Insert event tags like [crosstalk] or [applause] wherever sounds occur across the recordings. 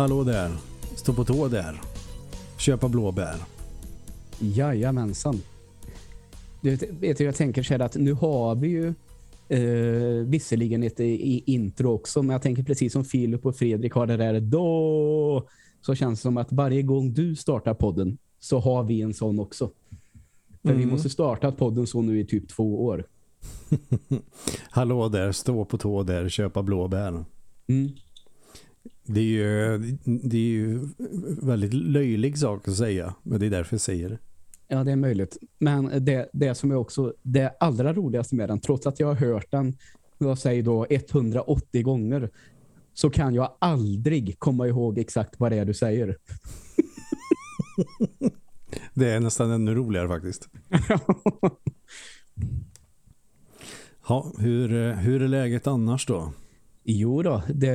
Hallå där. Stå på tå där. Köpa blåbär. Jajamensan. Du vet, jag tänker så här att nu har vi ju eh, visserligen ett i intro också, men jag tänker precis som Filip och Fredrik har det där då så känns det som att varje gång du startar podden så har vi en sån också. För mm. vi måste starta podden så nu i typ två år. [laughs] Hallå där, stå på tå där, köpa blåbär. Mm. Det är ju det är ju väldigt löjlig sak att säga, men det är därför jag säger det. Ja, det är möjligt. Men det, det som är också det allra roligaste med den, trots att jag har hört den jag säger då 180 gånger, så kan jag aldrig komma ihåg exakt vad det är du säger. [laughs] det är nästan ännu roligare faktiskt. [laughs] ja, hur, hur är läget annars då? Jo då, det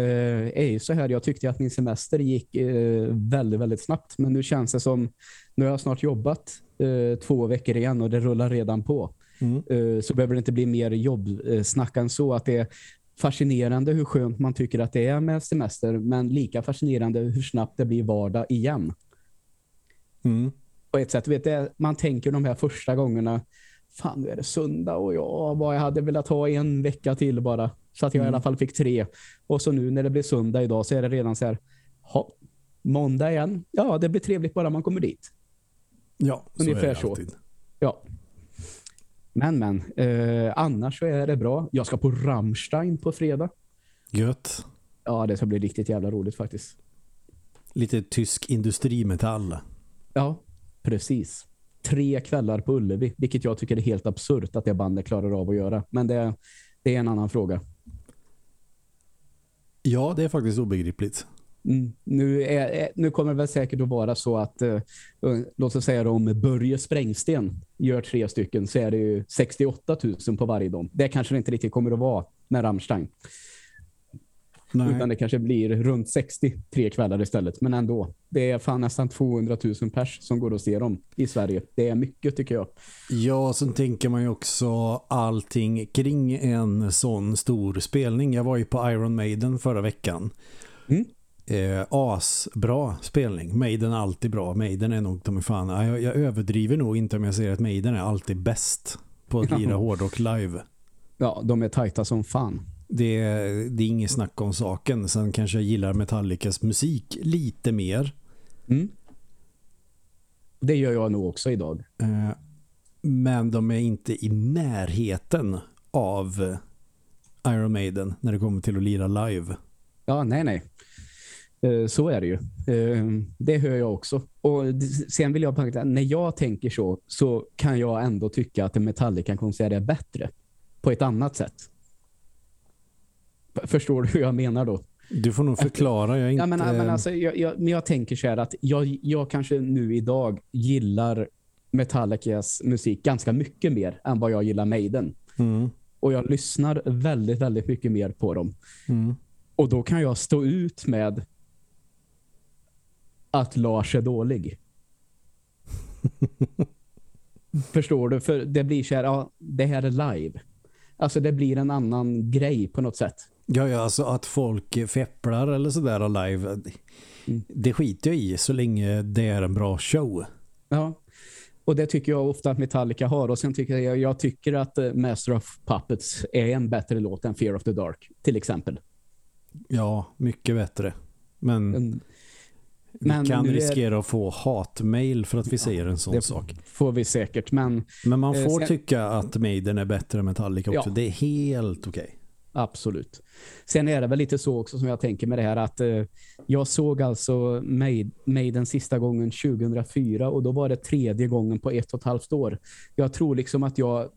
är ju så här. Jag tyckte att min semester gick eh, väldigt, väldigt snabbt. Men nu känns det som, nu har jag snart jobbat eh, två veckor igen och det rullar redan på. Mm. Eh, så behöver det inte bli mer jobbsnack än så. Att det är fascinerande hur skönt man tycker att det är med semester. Men lika fascinerande hur snabbt det blir vardag igen. Mm. På ett sätt, vet det, man tänker de här första gånga fan nu är det söndag och ja, vad jag hade velat ha en vecka till bara. Så att jag mm. i alla mm. fall fick tre. Och så nu när det blir söndag idag så är det redan så här, ha, måndag igen. Ja, det blir trevligt bara man kommer dit. Ja, så Ungefär är det alltid. Så. Ja. Men, men. Eh, annars så är det bra. Jag ska på Rammstein på fredag. Gött. Ja, det ska bli riktigt jävla roligt faktiskt. Lite tysk industrimetall. Ja, precis. Tre kvällar på Ullevi, vilket jag tycker är helt absurt att det bandet klarar av att göra. Men det, det är en annan fråga. Ja, det är faktiskt obegripligt. Mm. Nu, är, nu kommer det väl säkert att vara så att eh, låt oss säga om Börje Sprängsten gör tre stycken så är det ju 68 000 på varje dom. Det kanske det inte riktigt kommer att vara med Rammstein. Nej. Utan det kanske blir runt 60 tre kvällar istället. Men ändå, det är fan nästan 200 000 pers som går och ser dem i Sverige. Det är mycket tycker jag. Ja, sen tänker man ju också allting kring en sån stor spelning. Jag var ju på Iron Maiden förra veckan. Mm. Eh, asbra spelning. Maiden är alltid bra. Maiden är nog de fan. Jag, jag överdriver nog inte om jag säger att Maiden är alltid bäst på att lira hårdrock live. Ja, de är tajta som fan. Det, det är inget snack om saken. Sen kanske jag gillar Metallicas musik lite mer. Mm. Det gör jag nog också idag. Eh, men de är inte i närheten av Iron Maiden när det kommer till att lira live. Ja, nej, nej. Eh, så är det ju. Eh, det hör jag också. Och sen vill jag bara när jag tänker så så kan jag ändå tycka att en Metallica-konsert är bättre på ett annat sätt. Förstår du hur jag menar då? Du får nog förklara. Jag, inte... ja, men, men alltså, jag, jag, men jag tänker så här att jag, jag kanske nu idag gillar Metallicas musik ganska mycket mer än vad jag gillar Maiden. Mm. Och jag lyssnar väldigt, väldigt mycket mer på dem. Mm. Och då kan jag stå ut med att Lars är dålig. [laughs] Förstår du? För det blir så här, ja, det här är live. Alltså det blir en annan grej på något sätt. Ja, ja alltså att folk fepplar eller sådär live. Mm. Det skiter jag i så länge det är en bra show. Ja, och det tycker jag ofta att Metallica har. Och sen tycker jag, jag tycker att eh, Master of Puppets är en bättre låt än Fear of the Dark, till exempel. Ja, mycket bättre. Men... En, vi men kan riskera är... att få hatmail för att vi säger en sån det sak. får vi säkert. Men, men man får eh, sen... tycka att Maiden är bättre än Metallica också. Ja. Det är helt okej. Okay. Absolut. Sen är det väl lite så också som jag tänker med det här att eh, jag såg alltså Maiden sista gången 2004 och då var det tredje gången på ett och ett halvt år. Jag tror liksom att jag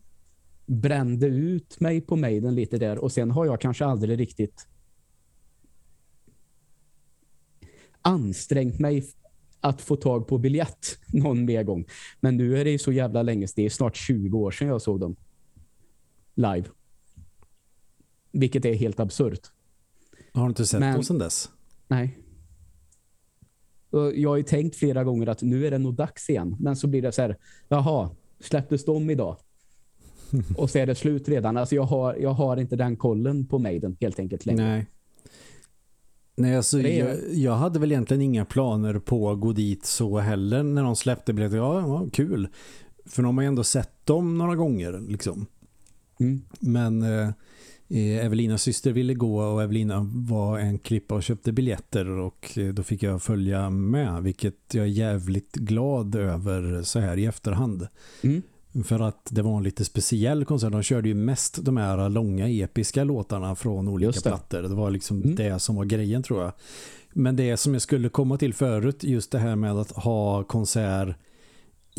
brände ut mig på Maiden lite där och sen har jag kanske aldrig riktigt ansträngt mig att få tag på biljett [laughs] någon mer gång. Men nu är det ju så jävla länge, det är snart 20 år sedan jag såg dem live. Vilket är helt absurt. Har du inte sett Men, dem sedan dess? Nej. Jag har ju tänkt flera gånger att nu är det nog dags igen. Men så blir det så här, jaha, släpptes de idag? [laughs] och så är det slut redan. Alltså jag har, jag har inte den kollen på Maiden helt enkelt längre. Nej. Nej, alltså, jag, jag, hade väl egentligen inga planer på att gå dit så heller när de släppte biljetter. Ja, ja, kul. För de har ju ändå sett dem några gånger liksom. Mm. Men eh, Evelinas syster ville gå och Evelina var en klippa och köpte biljetter och eh, då fick jag följa med vilket jag är jävligt glad över så här i efterhand. Mm. För att det var en lite speciell konsert. De körde ju mest de här långa episka låtarna från olika det. plattor. Det var liksom mm. det som var grejen tror jag. Men det som jag skulle komma till förut, just det här med att ha konsert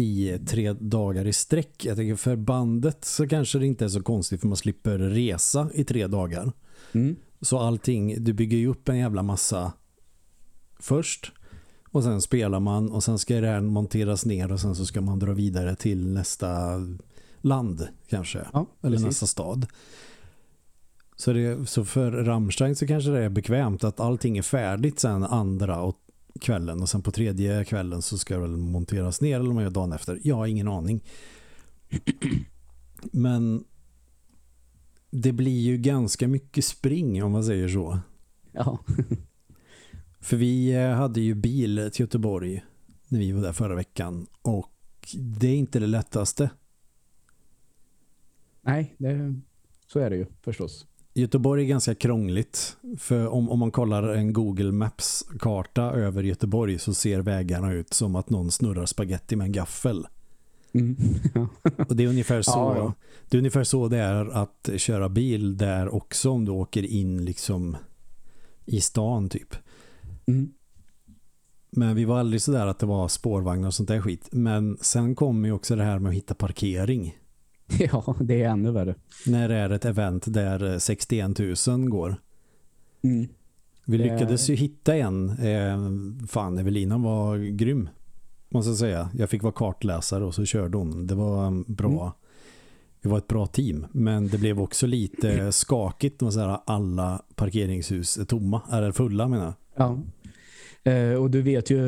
i tre dagar i sträck. Jag tänker för bandet så kanske det inte är så konstigt för man slipper resa i tre dagar. Mm. Så allting, du bygger ju upp en jävla massa först och sen spelar man och sen ska det här monteras ner och sen så ska man dra vidare till nästa land kanske. Ja, eller nästa stad. Så, det, så för Rammstein så kanske det är bekvämt att allting är färdigt sen andra och kvällen och sen på tredje kvällen så ska det väl monteras ner eller om man gör dagen efter. Jag har ingen aning. [clears throat] Men det blir ju ganska mycket spring om man säger så. Ja. [laughs] För vi eh, hade ju bil till Göteborg när vi var där förra veckan och det är inte det lättaste. Nej, det, så är det ju förstås. Göteborg är ganska krångligt. För om, om man kollar en Google Maps-karta över Göteborg så ser vägarna ut som att någon snurrar spaghetti med en gaffel. Mm. [laughs] och det är ungefär så [laughs] ja, ja. det är ungefär så det är att köra bil där också om du åker in liksom i stan typ. Mm. Men vi var aldrig så där att det var spårvagnar och sånt där skit. Men sen kommer ju också det här med att hitta parkering. [laughs] Ja, det är ännu värre. När det är ett event där 61 000 går. Mm. Vi lyckades ju hitta en. Eh, fan, Evelina var grym. Måste jag säga. Jag fick vara kartläsare och så körde hon. Det var bra. Mm. Det var ett bra team. Men det blev också lite skakigt alla parkeringshus är tomma. Eller fulla menar jag. Ja. Eh, och du vet ju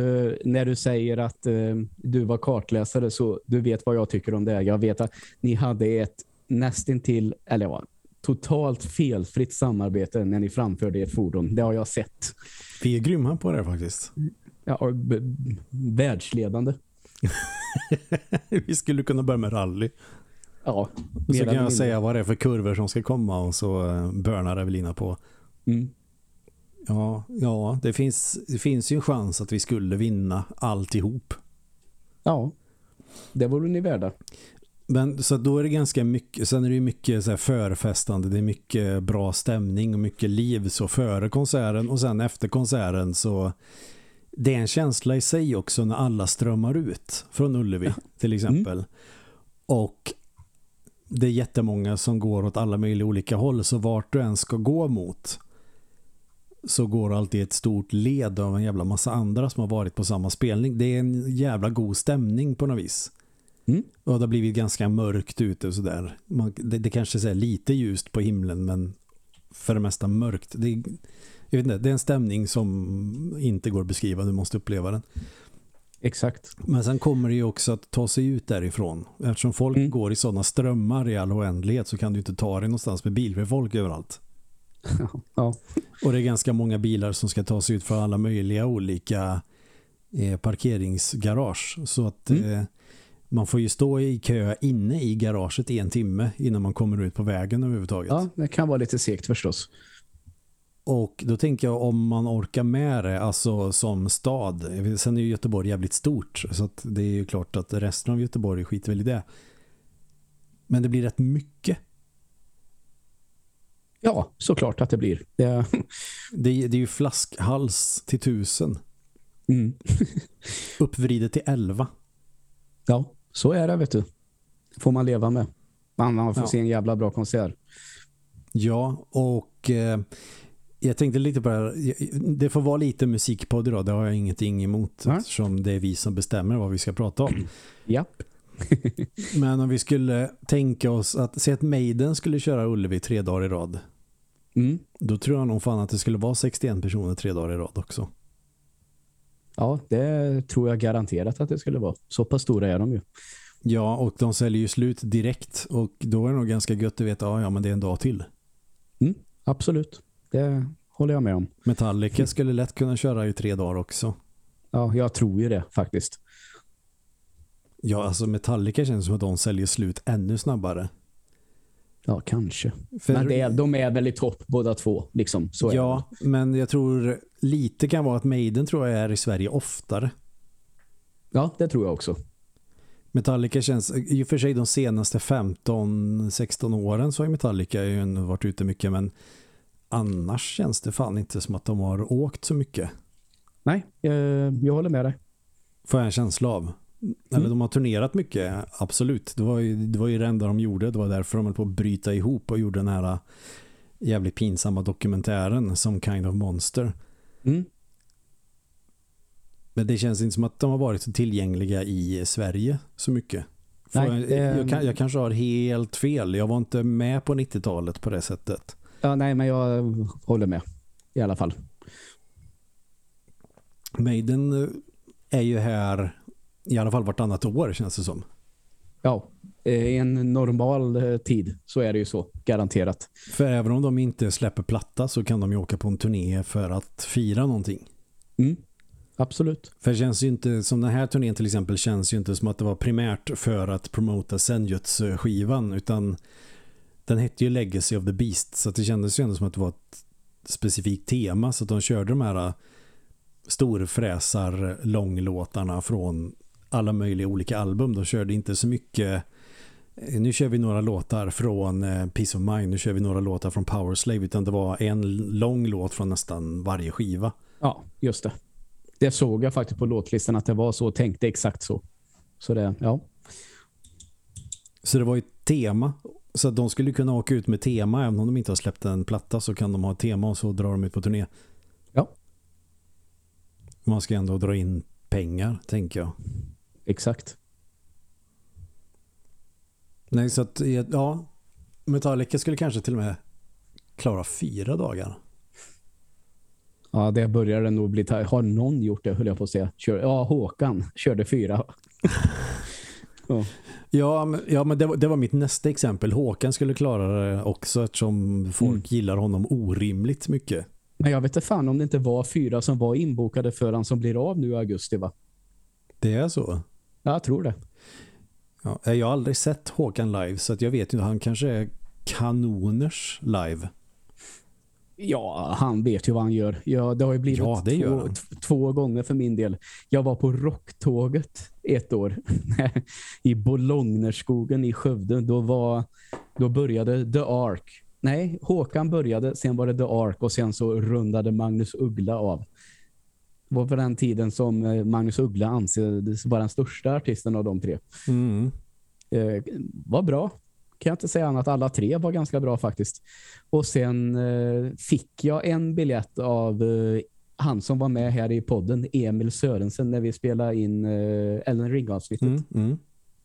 när du säger att eh, du var kartläsare så du vet vad jag tycker om det. Jag vet att ni hade ett nästintill, eller ja, totalt felfritt samarbete när ni framförde ert fordon. Det har jag sett. Vi är grymma på det faktiskt. Ja, världsledande. [laughs] Vi skulle kunna börja med rally. Ja. Så kan jag säga vad det är för kurvor som ska komma och så eh, börnar Evelina på. Mm. Ja, ja det, finns, det finns ju en chans att vi skulle vinna alltihop. Ja, det vore ni värda. Men så då är det ganska mycket, sen är det ju mycket så här förfestande, det är mycket bra stämning och mycket liv så före konserten och sen efter konserten så det är en känsla i sig också när alla strömmar ut från Ullevi till exempel. Mm. Och det är jättemånga som går åt alla möjliga olika håll så vart du än ska gå mot så går alltid ett stort led av en jävla massa andra som har varit på samma spelning. Det är en jävla god stämning på något vis. Mm. Och det har blivit ganska mörkt ute och sådär. Det, det kanske är lite ljust på himlen men för det mesta mörkt. Det, jag vet inte, det är en stämning som inte går att beskriva. Du måste uppleva den. Exakt. Men sen kommer det ju också att ta sig ut därifrån. Eftersom folk mm. går i sådana strömmar i all oändlighet så kan du inte ta dig någonstans med bil för folk överallt. [laughs] ja. Och det är ganska många bilar som ska ta sig ut för alla möjliga olika eh, parkeringsgarage. Så att mm. eh, man får ju stå i kö inne i garaget i en timme innan man kommer ut på vägen överhuvudtaget. Ja, det kan vara lite segt förstås. Och då tänker jag om man orkar med det, alltså som stad. Sen är ju Göteborg jävligt stort så det är ju klart att resten av Göteborg skiter väl i det. Men det blir rätt mycket Ja, såklart att det blir. Det, det, det är ju flaskhals till tusen. Mm. [laughs] Uppvridet till elva. Ja, så är det vet du. Får man leva med. Man, man får ja. se en jävla bra konsert. Ja, och eh, jag tänkte lite på det här. Det får vara lite musikpodd idag. Det har jag ingenting emot. Ja. Eftersom det är vi som bestämmer vad vi ska prata om. [clears throat] Japp. Men om vi skulle tänka oss att se att Maiden skulle köra Ullevi tre dagar i rad. Mm. Då tror jag nog fan att det skulle vara 61 personer tre dagar i rad också. Ja, det tror jag garanterat att det skulle vara. Så pass stora är de ju. Ja, och de säljer ju slut direkt. Och då är det nog ganska gött att veta, ja, ja men det är en dag till. Mm, absolut. Det håller jag med om. Metallica skulle lätt kunna köra i tre dagar också. Ja, jag tror ju det faktiskt. Ja, alltså Metallica känns som att de säljer slut ännu snabbare. Ja, kanske. För... Men det, de är väl i topp båda två, liksom. Så ja, men jag tror lite kan vara att Maiden tror jag är i Sverige oftare. Ja, det tror jag också. Metallica känns, i och för sig de senaste 15-16 åren så har Metallica ju varit ute mycket men annars känns det fan inte som att de har åkt så mycket. Nej, jag, jag håller med dig. Får jag en känsla av. Mm. Eller de har turnerat mycket, absolut. Det var, ju, det var ju det enda de gjorde. Det var därför de höll på att bryta ihop och gjorde den här jävligt pinsamma dokumentären som Kind of Monster. Mm. Men det känns inte som att de har varit så tillgängliga i Sverige så mycket. Nej, jag, jag, jag, jag, kanske har helt fel. Jag var inte med på 90-talet på det sättet. Ja, nej, men jag håller med. I alla fall. Maiden eh, är ju här i alla fall vartannat år känns det som. Ja, eh, i en normal eh, tid så är det ju så, garanterat. För även om de inte släpper platta så kan de ju åka på en turné för att fira någonting. Mm. Absolut. För det känns ju inte, som den här turnén till exempel känns ju inte som att det var primärt för att promota Senjuts-skivan utan den hette ju Legacy of the Beast så det kändes ju ändå som att det var ett specifikt tema så att de körde de här storfräsar långlåtarna från alla möjliga olika album. De körde inte så mycket nu kör vi några låtar från eh, Peace of Mind, nu kör vi några låtar från Power Slave utan det var en lång låt från nästan varje skiva. Ja, just det. Det såg jag faktiskt på låtlistan att det var så, tänkte exakt så. Så det, ja. Så det var ett tema. Så de skulle kunna åka ut med tema även om de inte har släppt en platta så kan de ha ett tema och så drar de ut på turné. Ja. Man ska ändå dra in pengar, tänker jag. Exakt. Nej, så att ja, Metallica skulle kanske till och med klara fyra dagar. Ja, det började nog bli... Har någon gjort det, höll jag på att säga. Kör, ja, Håkan körde fyra. [laughs] ja. Ja, men, ja, men det, var, det var mitt nästa exempel. Håkan skulle klara det också eftersom folk mm. gillar honom orimligt mycket. Men jag vet inte fan om det inte var fyra som var inbokade för han som blir av nu i augusti va? Det är så? Ja, jag tror det. Ja, jag har aldrig sett Håkan live så att jag vet inte, han kanske är kanoners live. Ja, han vet ju vad han gör. Ja, det har ju blivit ja, två, två, gånger för min del. Jag var på rocktåget ett år [laughs] i Bolognerskogen i Skövde. Då, var, då började The Ark. Nej, Håkan började, sen var det The Ark och sen så rundade Magnus Uggla av. Var på den tiden som eh, Magnus Uggla anses vara den största artisten av de tre. Mm. Eh, var bra kan jag inte säga annat. Alla tre var ganska bra faktiskt. Och sen eh, fick jag en biljett av eh, han som var med här i podden, Emil Sörensen, när vi spelade in eh, Ellen Ring-avsnittet. Mm, mm.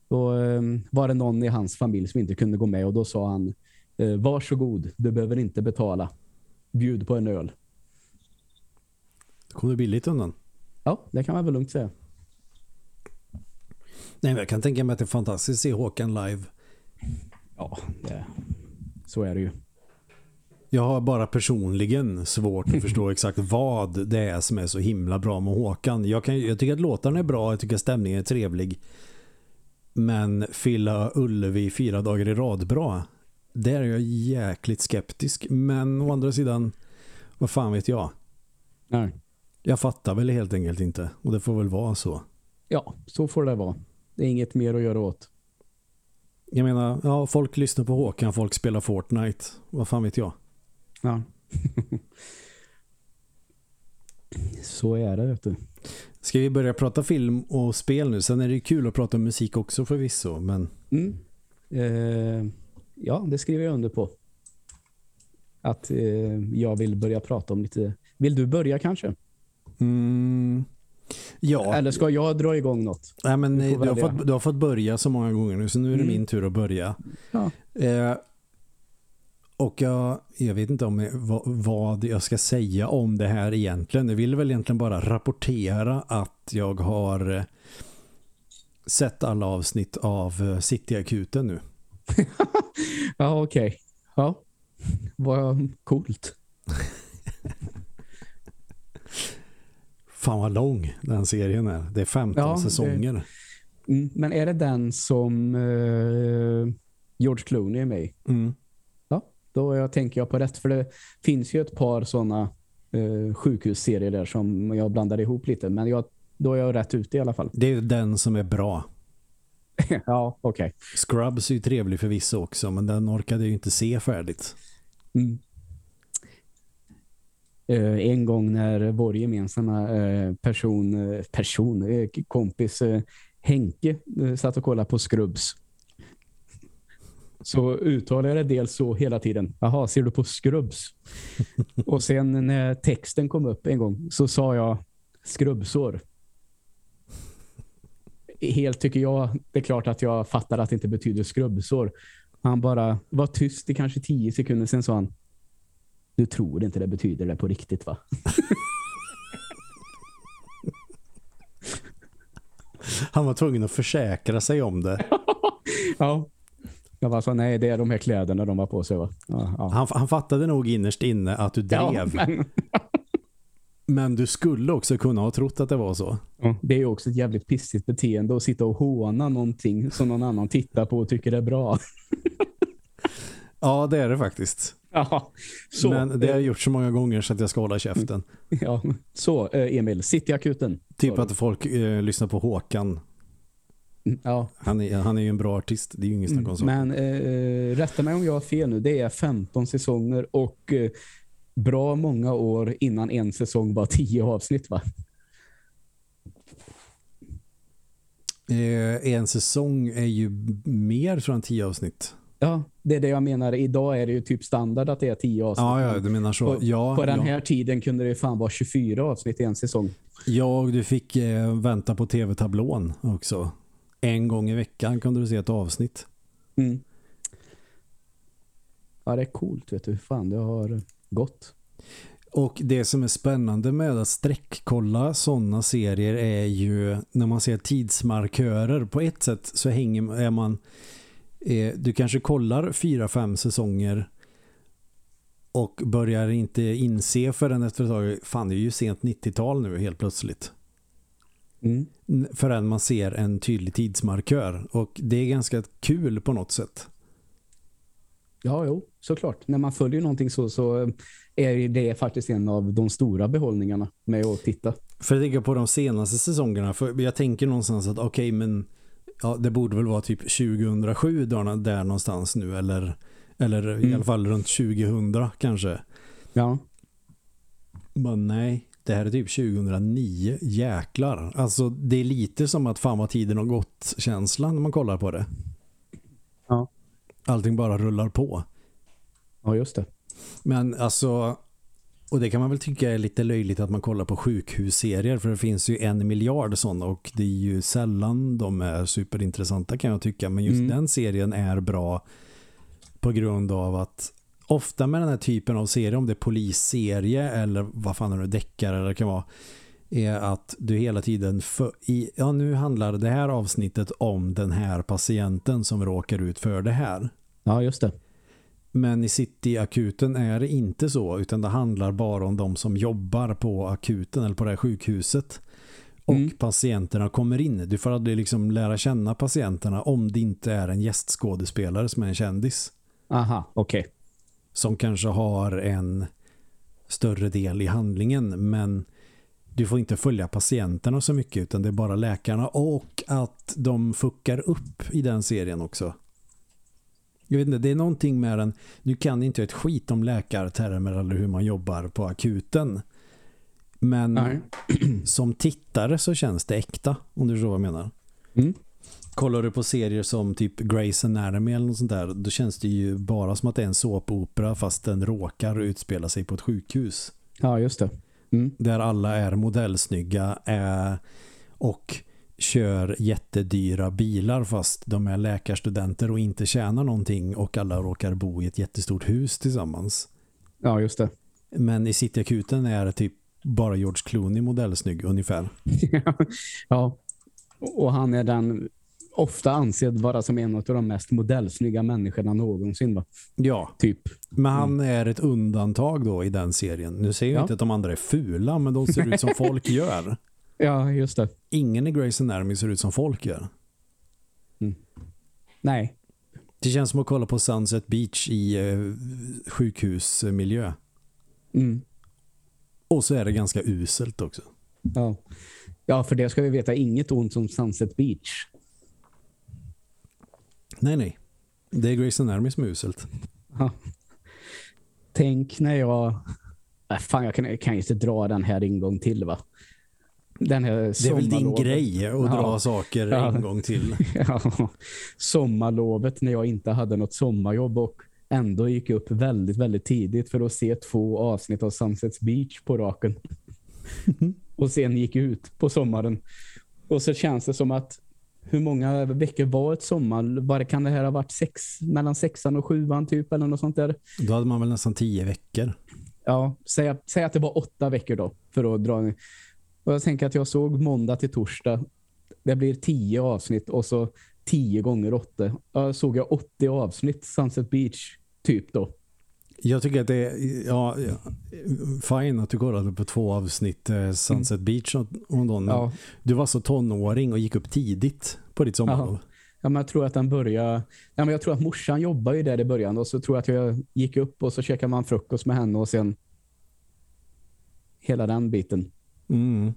Då eh, var det någon i hans familj som inte kunde gå med och då sa han varsågod, du behöver inte betala. Bjud på en öl. Kom du billigt undan? Ja, det kan man väl lugnt säga. Nej, jag kan tänka mig att det är fantastiskt att se Håkan live. Ja, det, så är det ju. Jag har bara personligen svårt att förstå [laughs] exakt vad det är som är så himla bra med Håkan. Jag, kan, jag tycker att låtarna är bra, jag tycker att stämningen är trevlig. Men fylla Ullevi fyra dagar i rad bra. Där är jag jäkligt skeptisk. Men å andra sidan, vad fan vet jag? Nej. Jag fattar väl helt enkelt inte. Och det får väl vara så. Ja, så får det vara. Det är inget mer att göra åt. Jag menar, ja, folk lyssnar på Håkan, folk spelar Fortnite. Vad fan vet jag? Ja. Så är det, vet du. Ska vi börja prata film och spel nu? Sen är det kul att prata musik också förvisso, men... Mm. Eh, ja, det skriver jag under på. Att eh, jag vill börja prata om lite... Vill du börja kanske? Mm. Ja. Eller ska jag dra igång något? Nej, men du, du, har fått, du har fått börja så många gånger nu så nu är det mm. min tur att börja. Ja. Eh, och jag, jag vet inte om jag, vad, vad, jag ska säga om det här egentligen. Jag vill väl egentligen bara rapportera att jag har eh, sett alla avsnitt av eh, Cityakuten nu. [laughs] ja, okej. Okay. Ja, vad coolt. [laughs] Fan vad lång den serien är. Det är 15 ja, säsonger. Det... Mm, men är det den som uh, George Clooney är med i? Mm. Ja, då jag tänker jag på rätt. För det finns ju ett par sådana uh, sjukhusserier där som jag blandar ihop lite. Men jag, då är jag rätt ute i alla fall. Det är den som är bra. [laughs] ja, okej. Okay. Scrubs är ju trevlig för vissa också, men den orkade ju inte se färdigt. Mm. Uh, en gång när vår gemensamma uh, person, uh, person kompis Henke satt och kollade på Scrubs. Så uttalade jag det dels så hela tiden. Jaha, ser du på Scrubs? [laughs] och sen när texten kom upp en gång så sa jag skrubbsår helt tycker jag, det är klart att jag fattar att det inte betyder skrubbsår. Han bara var tyst i kanske tio sekunder, sen sa han du tror inte det betyder det på riktigt va? [laughs] Han var tvungen att försäkra sig om det. [laughs] ja. Jag var så, nej det är de här kläderna de har på sig va? Ja, ja. Han, han fattade nog innerst inne att du drev. Ja, men... [laughs] Men du skulle också kunna ha trott att det var så. Det är ju också ett jävligt pissigt beteende att sitta och håna någonting som någon annan tittar på och tycker är bra. Ja, det är det faktiskt. Ja, så, Men det har jag gjort så många gånger så att jag ska hålla käften. [laughs] Ja, så eh, Emil, sitt i akuten. Typ att folk eh, lyssnar på Håkan. Mm, ja. Han är, han är ju en bra artist, det är ju ingen snack om så. Men eh, rätta mig om jag har fel nu, det är 15 säsonger och eh, bra många år innan en säsong var tio avsnitt va? Eh, en säsong är ju mer från tio avsnitt. Ja, det är det jag menar. Idag är det ju typ standard att det är tio avsnitt. Ja, ja du menar så. På, ja, på den ja. här tiden kunde det fan vara 24 avsnitt i en säsong. Ja, du fick eh, vänta på tv-tablån också. En gång i veckan kunde du se ett avsnitt. Mm. Ja, det är coolt, vet du. Fan, det har gått. Och det som är spännande med att sträckkolla sådana serier är ju när man ser tidsmarkörer. På ett sätt så hänger är man eh, du kanske kollar fyra, fem säsonger och börjar inte inse förrän efter ett tag, fan det är ju sent 90-tal nu helt plötsligt. Mm. Förrän man ser en tydlig tidsmarkör. Och det är ganska kul på något sätt. Ja, jo, såklart. När man följer någonting så, så är det faktiskt en av de stora behållningarna med att titta. För att tänka på de senaste säsongerna, för jag tänker någonstans att okej, okay, men ja, det borde väl vara typ 2007 där, där någonstans nu, eller, eller mm. i alla fall runt 2000 kanske. Ja. Men nej, det här är typ 2009. Jäklar. Alltså det är lite som att fan vad tiden har gått känslan när man kollar på det. Ja. Allting bara rullar på. Ja, just det. Men alltså, och det kan man väl tycka är lite löjligt att man kollar på sjukhusserier för det finns ju en miljard sådana och det är ju sällan de är superintressanta kan jag tycka. Men just mm. den serien är bra på grund av att ofta med den här typen av serier, om det är polisserie eller vad fan är det, deckare eller det kan vara är att du hela tiden för, i, ja nu handlar det här avsnittet om den här patienten som råkar ut för det här. Ja, just det. Men i City-akuten är det inte så utan det handlar bara om de som jobbar på akuten eller på det här sjukhuset. Och mm. patienterna kommer in. Du får aldrig liksom lära känna patienterna om det inte är en gästskådespelare som är en kändis. Aha, okej. Okay. Som kanske har en större del i handlingen men du får inte följa patienterna så mycket utan det är bara läkarna och att de fuckar upp i den serien också. Jag vet inte, det är någonting med den. Nu kan inte ett skit om läkartermer eller hur man jobbar på akuten. Men Nej. [clears throat] som tittare så känns det äkta, om du förstår vad jag menar. Mm. Kollar du på serier som typ Grey's Anatomy eller något sånt där, då känns det ju bara som att det är en såpopera fast den råkar utspela sig på ett sjukhus. Ja, just det. Mm. Där alla är modellsnygga och kör jättedyra bilar fast de är läkarstudenter och inte tjänar någonting och alla råkar bo i ett jättestort hus tillsammans. Ja, just det. Men i Cityakuten är det typ bara George Clooney modellsnygg ungefär. [laughs] ja, och han är den ofta ansedd vara som en av de mest modellsnygga människorna någonsin. Va? Ja, Typ. men han är ett undantag då i den serien. Nu säger jag Ja. inte att de andra är fula, men de ser ut som [laughs] folk gör. Ja, just det. Ingen i Grey's Anatomy ser ut som folk gör. Nej. Det känns som att kolla på Sunset Beach i eh, sjukhusmiljö. Mm. Och så är det ganska uselt också. Ja. ja, för det ska vi veta inget ont som Sunset Beach. Nej, nej. Det är Grey's Anatomy som är uselt. Ja. Tänk när jag... Äh, fan, jag kan, jag kan ju inte dra den här en gång till, va? Den här Det är väl din grej att Ja. dra saker Ja. en gång till. [laughs] Ja, sommarlovet när jag inte hade något sommarjobb och ändå gick upp väldigt, väldigt tidigt för att se två avsnitt av Sunsets Beach på raken. [laughs] och sen gick ut på sommaren. Och så känns det som att hur många veckor var ett sommar? Bara kan det här ha varit sex, mellan sexan och sjuan typ eller något sånt där? Då hade man väl nästan tio veckor. Ja, säg, att- säg att det var åtta veckor då för att dra Och jag tänker att jag såg måndag till torsdag. Det blir tio avsnitt och så tio gånger åtta. Jag såg jag 80 avsnitt Sunset Beach typ då. Jag tycker att det är ja, ja, fine att du kollade på två avsnitt eh, Sunset Beach och, och då, men Ja, Du var så tonåring och gick upp tidigt på ditt sommarlov. ja men jag tror att den började... Ja, men jag tror att morsan jobbar ju där i början och så tror jag att jag gick upp och så käkade man frukost med henne och sen hela den biten. Mm.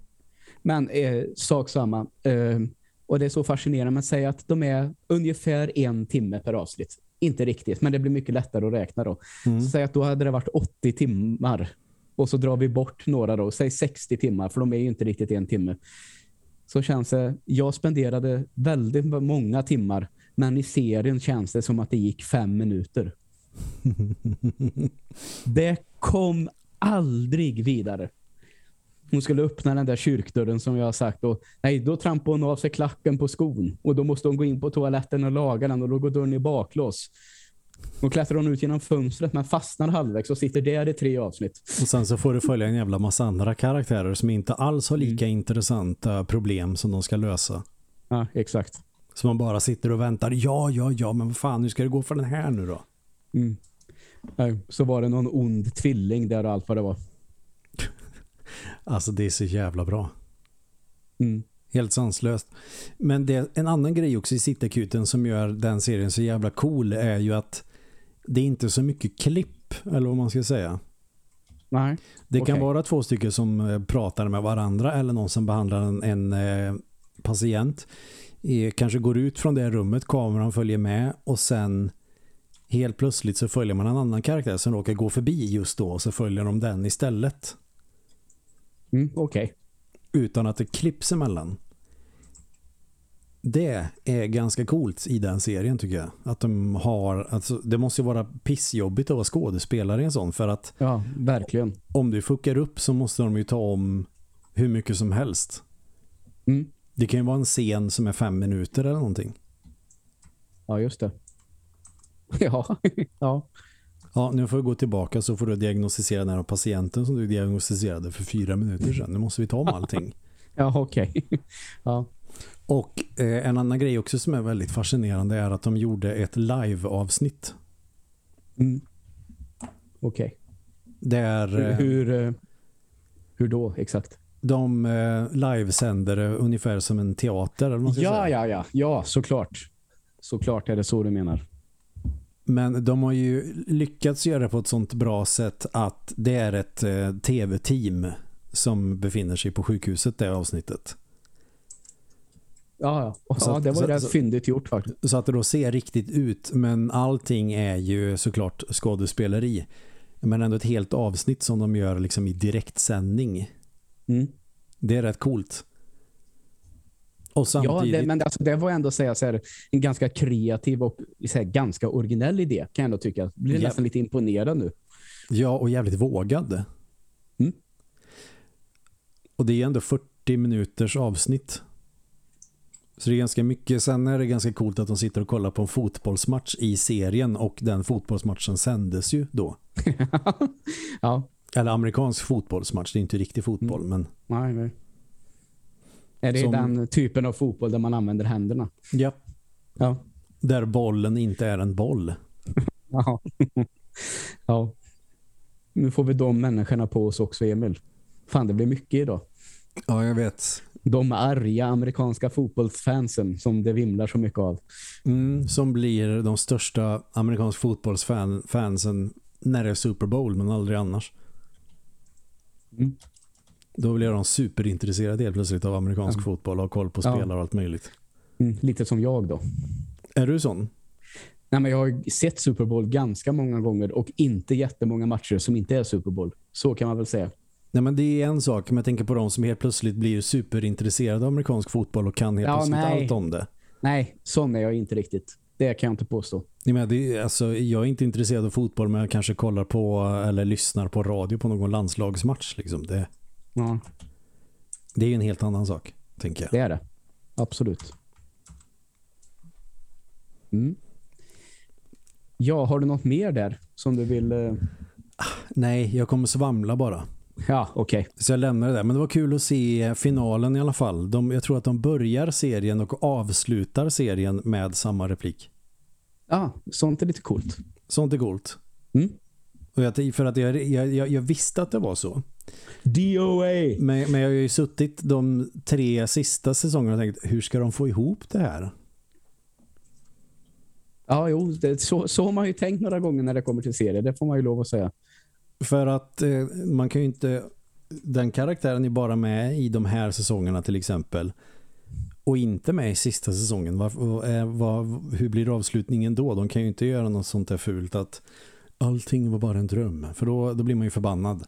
Men eh, sak samma. Eh, och det är så fascinerande. Men säg att de är ungefär en timme per avsnitt. Inte riktigt, men det blir mycket lättare att räkna då. Mm. Säg att då hade det varit 80 timmar. Och så drar vi bort några då. Säg 60 timmar, för de är ju inte riktigt en timme. Så känns det, jag spenderade väldigt många timmar. Men i serien känns det som att det gick fem minuter. [laughs] Det kom aldrig vidare. Hon skulle öppna den där kyrkdörren som jag har sagt. Och, nej, då trampade hon av sig klacken på skon. Och då måste hon gå in på toaletten och laga den. Och då går dörren i baklås. Då klättrar hon ut genom fönstret men fastnar halvvägs och sitter där i tre avsnitt. Och sen så får du följa en jävla massa andra karaktärer som inte alls har lika intressanta problem som de ska lösa. Ja, exakt. Så man bara sitter och väntar. Ja, ja, ja, men vad fan, hur ska det gå för den här nu då? Mm. Så var det någon ond tvilling där och allt vad det var. Alltså det är så jävla bra. Mm. Helt sanslöst. Men det, en annan grej också i Sittakuten som gör den serien så jävla cool är ju att det är inte så mycket klipp, eller vad man ska säga. Nej. Det kan Okej. vara två stycken som eh, pratar med varandra eller någon som behandlar en, en eh, patient. Eh, kanske går ut från det rummet, kameran följer med och sen helt plötsligt så följer man en annan karaktär som råkar gå förbi just då och så följer de den istället. Mm, Okej. utan att det klipps emellan. Det är ganska coolt i den serien tycker jag. Att de har, alltså, det måste ju vara pissjobbigt att vara skådespelare i en sån för att Ja, verkligen. om du fuckar upp så måste de ju ta om hur mycket som helst. Mm. Det kan ju vara en scen som är fem minuter eller någonting. Ja, just det. [laughs] Ja, ja. Ja, nu får vi gå tillbaka så får du diagnostisera den här patienten som du diagnostiserade för fyra minuter sedan. Nu måste vi ta om allting. [laughs] Ja, okej. [laughs] Ja. Och eh, en annan grej också som är väldigt fascinerande är att de gjorde ett live-avsnitt. Mm. Okej. Där Hur, eh, hur, eh, hur då exakt? de eh, livesänder ungefär som en teater. Eller vad man ska Ja, säga. ja, ja. Ja, såklart. Såklart är det så du menar. Men de har ju lyckats göra det på ett sånt bra sätt att det är ett eh, tv-team som befinner sig på sjukhuset det avsnittet. Ja, ja. Så ja det var så- rätt så- fyndigt gjort faktiskt. Så att det då ser riktigt ut men allting är ju såklart skådespeleri. Men ändå ett helt avsnitt som de gör liksom i direktsändning. Mm. Det är rätt coolt. Och Ja, samtidigt... det, men alltså, det var ändå säga så här, en ganska kreativ och här, ganska originell idé kan jag ändå tycka. Jag blir Ja. nästan lite imponerad nu. Ja, och jävligt vågad. Mm. Och det är ändå 40 minuters avsnitt. Så det är ganska mycket. Sen är det ganska coolt att de sitter och kollar på en fotbollsmatch i serien och den fotbollsmatchen sändes ju då. [laughs] ja, Eller amerikansk fotbollsmatch, det är inte riktig fotboll men nej, nej. Är det Som- den typen av fotboll där man använder händerna? ja. Ja. Där bollen inte är en boll. [laughs] Ja. ja. Nu får vi de människorna på oss också, Emil. Fan, det blir mycket idag. Ja, jag vet. De arga amerikanska fotbollsfansen som det vimlar så mycket av. Mm, som blir de största amerikanska fotbollsfansen när det är Super Bowl, men aldrig annars. Mm. Då blir de superintresserade helt plötsligt av amerikansk ja. fotboll och har koll på spelare och allt möjligt. Mm, lite som jag då. Är du sån? Nej, men jag har sett Super Bowl ganska många gånger och inte jättemånga matcher som inte är Super Bowl. Så kan man väl säga. Nej men det är en sak, men jag tänker på de som helt plötsligt blir superintresserade av amerikansk fotboll och kan helt ja, plötsligt nej. allt om det. Nej, sån är jag inte riktigt. Det kan jag inte påstå. Nej, men det, alltså, jag är inte intresserad av fotboll men jag kanske kollar på eller lyssnar på radio på någon landslagsmatch. Liksom. Det, ja. det är ju en helt annan sak, tänker jag. Det är det. Absolut. Mm. Ja, har du något mer där som du vill... Uh... Nej, jag kommer svamla bara. Ja, okej. Okay. Så jag lämnar det där. Men det var kul att se finalen i alla fall. De, jag tror att de börjar serien och avslutar serien med samma replik. Ja, sånt är lite coolt. Sånt är coolt. Mm. Och jag, för att jag, jag, jag, visste att det var så. DOA! Men, men jag har ju suttit de tre sista säsongerna och tänkt, hur ska de få ihop det här? Ja, jo, det, så, så har man ju tänkt några gånger när det kommer till serier. Det får man ju lov att säga. För att eh, man kan ju inte... Den karaktären är bara med i de här säsongerna till exempel. Och inte med i sista säsongen. Vad, vad, hur blir avslutningen då? De kan ju inte göra något sånt där fult att allting var bara en dröm. För då, då blir man ju förbannad.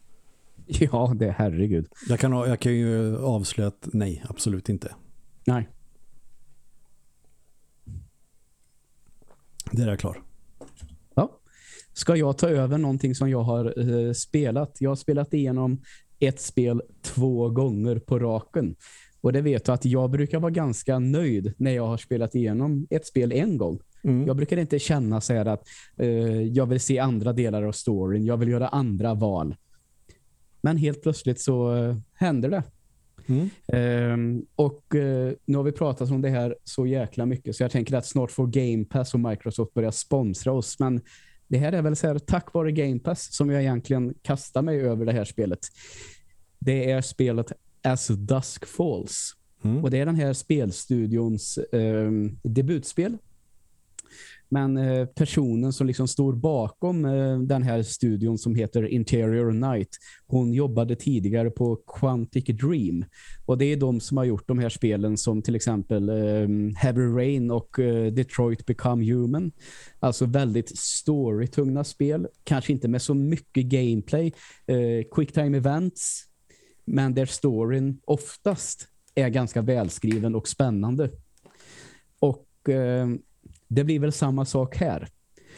[laughs] Ja, det är herregud. Jag kan, jag kan ju avslöja att nej, absolut inte. Nej. Det är jag klar. Ja. Ska jag ta över någonting som jag har eh, spelat? Jag har spelat igenom ett spel två gånger på raken. Och det vet du att jag brukar vara ganska nöjd när jag har spelat igenom ett spel en gång. Mm. Jag brukar inte känna så här att eh, jag vill se andra delar av storyn. Jag vill göra andra val. Men helt plötsligt så eh, händer det. Mm. Um, och uh, nu har vi pratat om det här så jäkla mycket så jag tänker att snart får Game Pass och Microsoft börja sponsra oss. Men det här är väl så här, tack vare Game Pass som jag egentligen kastar mig över det här spelet. Det är spelet As Dusk Falls. Mm. Och det är den här spelstudions um, debutspel men eh, personen som liksom står bakom eh, den här studion som heter Interior Night, hon jobbade tidigare på Quantic Dream. Och det är de som har gjort de här spelen som till exempel eh, Heavy Rain och eh, Detroit Become Human. Alltså väldigt storytunga spel. Kanske inte med så mycket gameplay. Eh, quick time events. Men där storyn oftast är ganska välskriven och spännande. Och ehm, det blir väl samma sak här.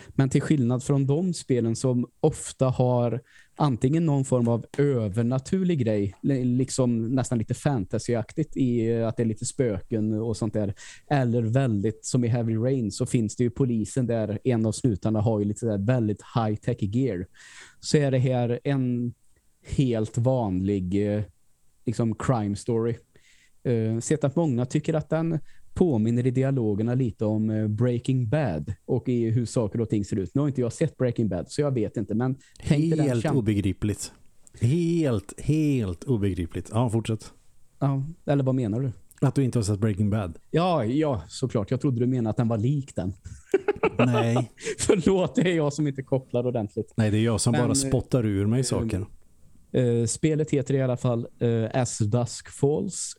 Men till skillnad från de spelen som ofta har antingen någon form av övernaturlig grej, liksom nästan lite fantasyaktigt i eh, att det är lite spöken och sånt där. Eller väldigt, som i Heavy Rain, så finns det ju polisen där en av snutarna har ju lite där väldigt high-tech gear. Så är det här en helt vanlig eh, liksom crime story. Uh, sett att många tycker att den påminner i dialogerna lite om eh, Breaking Bad och i hur saker och ting ser ut. Nu har inte jag sett Breaking Bad så jag vet inte. Men helt obegripligt. Helt, helt obegripligt. Ja, fortsätt. Ja, eller vad menar du? Att du inte har sett Breaking Bad. Ja, ja, såklart. Jag trodde du menade att den var lik den. [laughs] Nej. [laughs] Förlåt, det är jag som inte kopplar ordentligt. Nej, det är jag som Men, bara spottar ur mig äh, saker. Äh, spelet heter i alla fall äh, As Dusk Falls.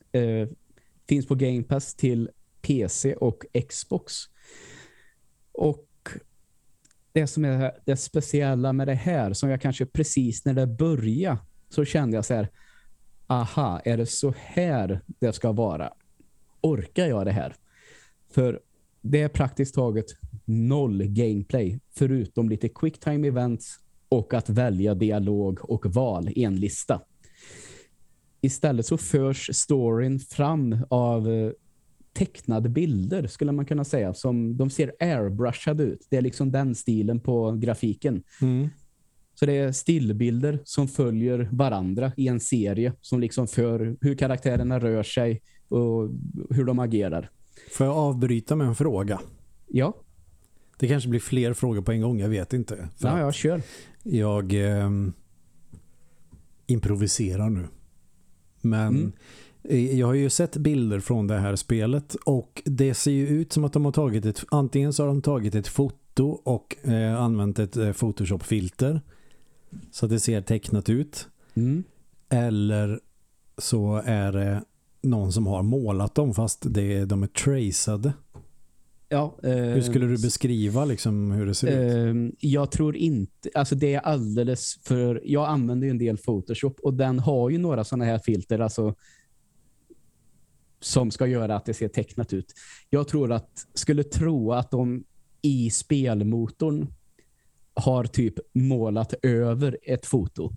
finns på Game Pass till PC och Xbox. Och det som är det speciella med det här, som jag kanske precis när det började så kände jag så här, aha, är det så här det ska vara? Orkar jag det här? För det är praktiskt taget noll gameplay, förutom lite quick time events och att välja dialog och val i en lista. Istället så förs storyn fram av eh, tecknade bilder skulle man kunna säga. Som de ser airbrushade ut. Det är liksom den stilen på grafiken. Mm. Så det är stillbilder som följer varandra i en serie som liksom för hur karaktärerna rör sig och hur de agerar. Får jag avbryta med en fråga? Ja. Det kanske blir fler frågor på en gång, jag vet inte. ja, jag kör. Jag eh, improviserar nu. Men mm. Jag har ju sett bilder från det här spelet och det ser ju ut som att de har tagit ett, antingen så har de tagit ett foto och eh, använt ett eh, Photoshop-filter så att det ser tecknat ut. Mm. Eller så är det någon som har målat dem fast det, de är traceade. Ja, eh, hur skulle du beskriva liksom hur det ser eh, ut? Jag tror inte, alltså det är alldeles för, jag använder ju en del Photoshop och den har ju några sådana här filter alltså som ska göra att det ser tecknat ut. Jag tror att, skulle tro att de i spelmotorn har typ målat över ett foto.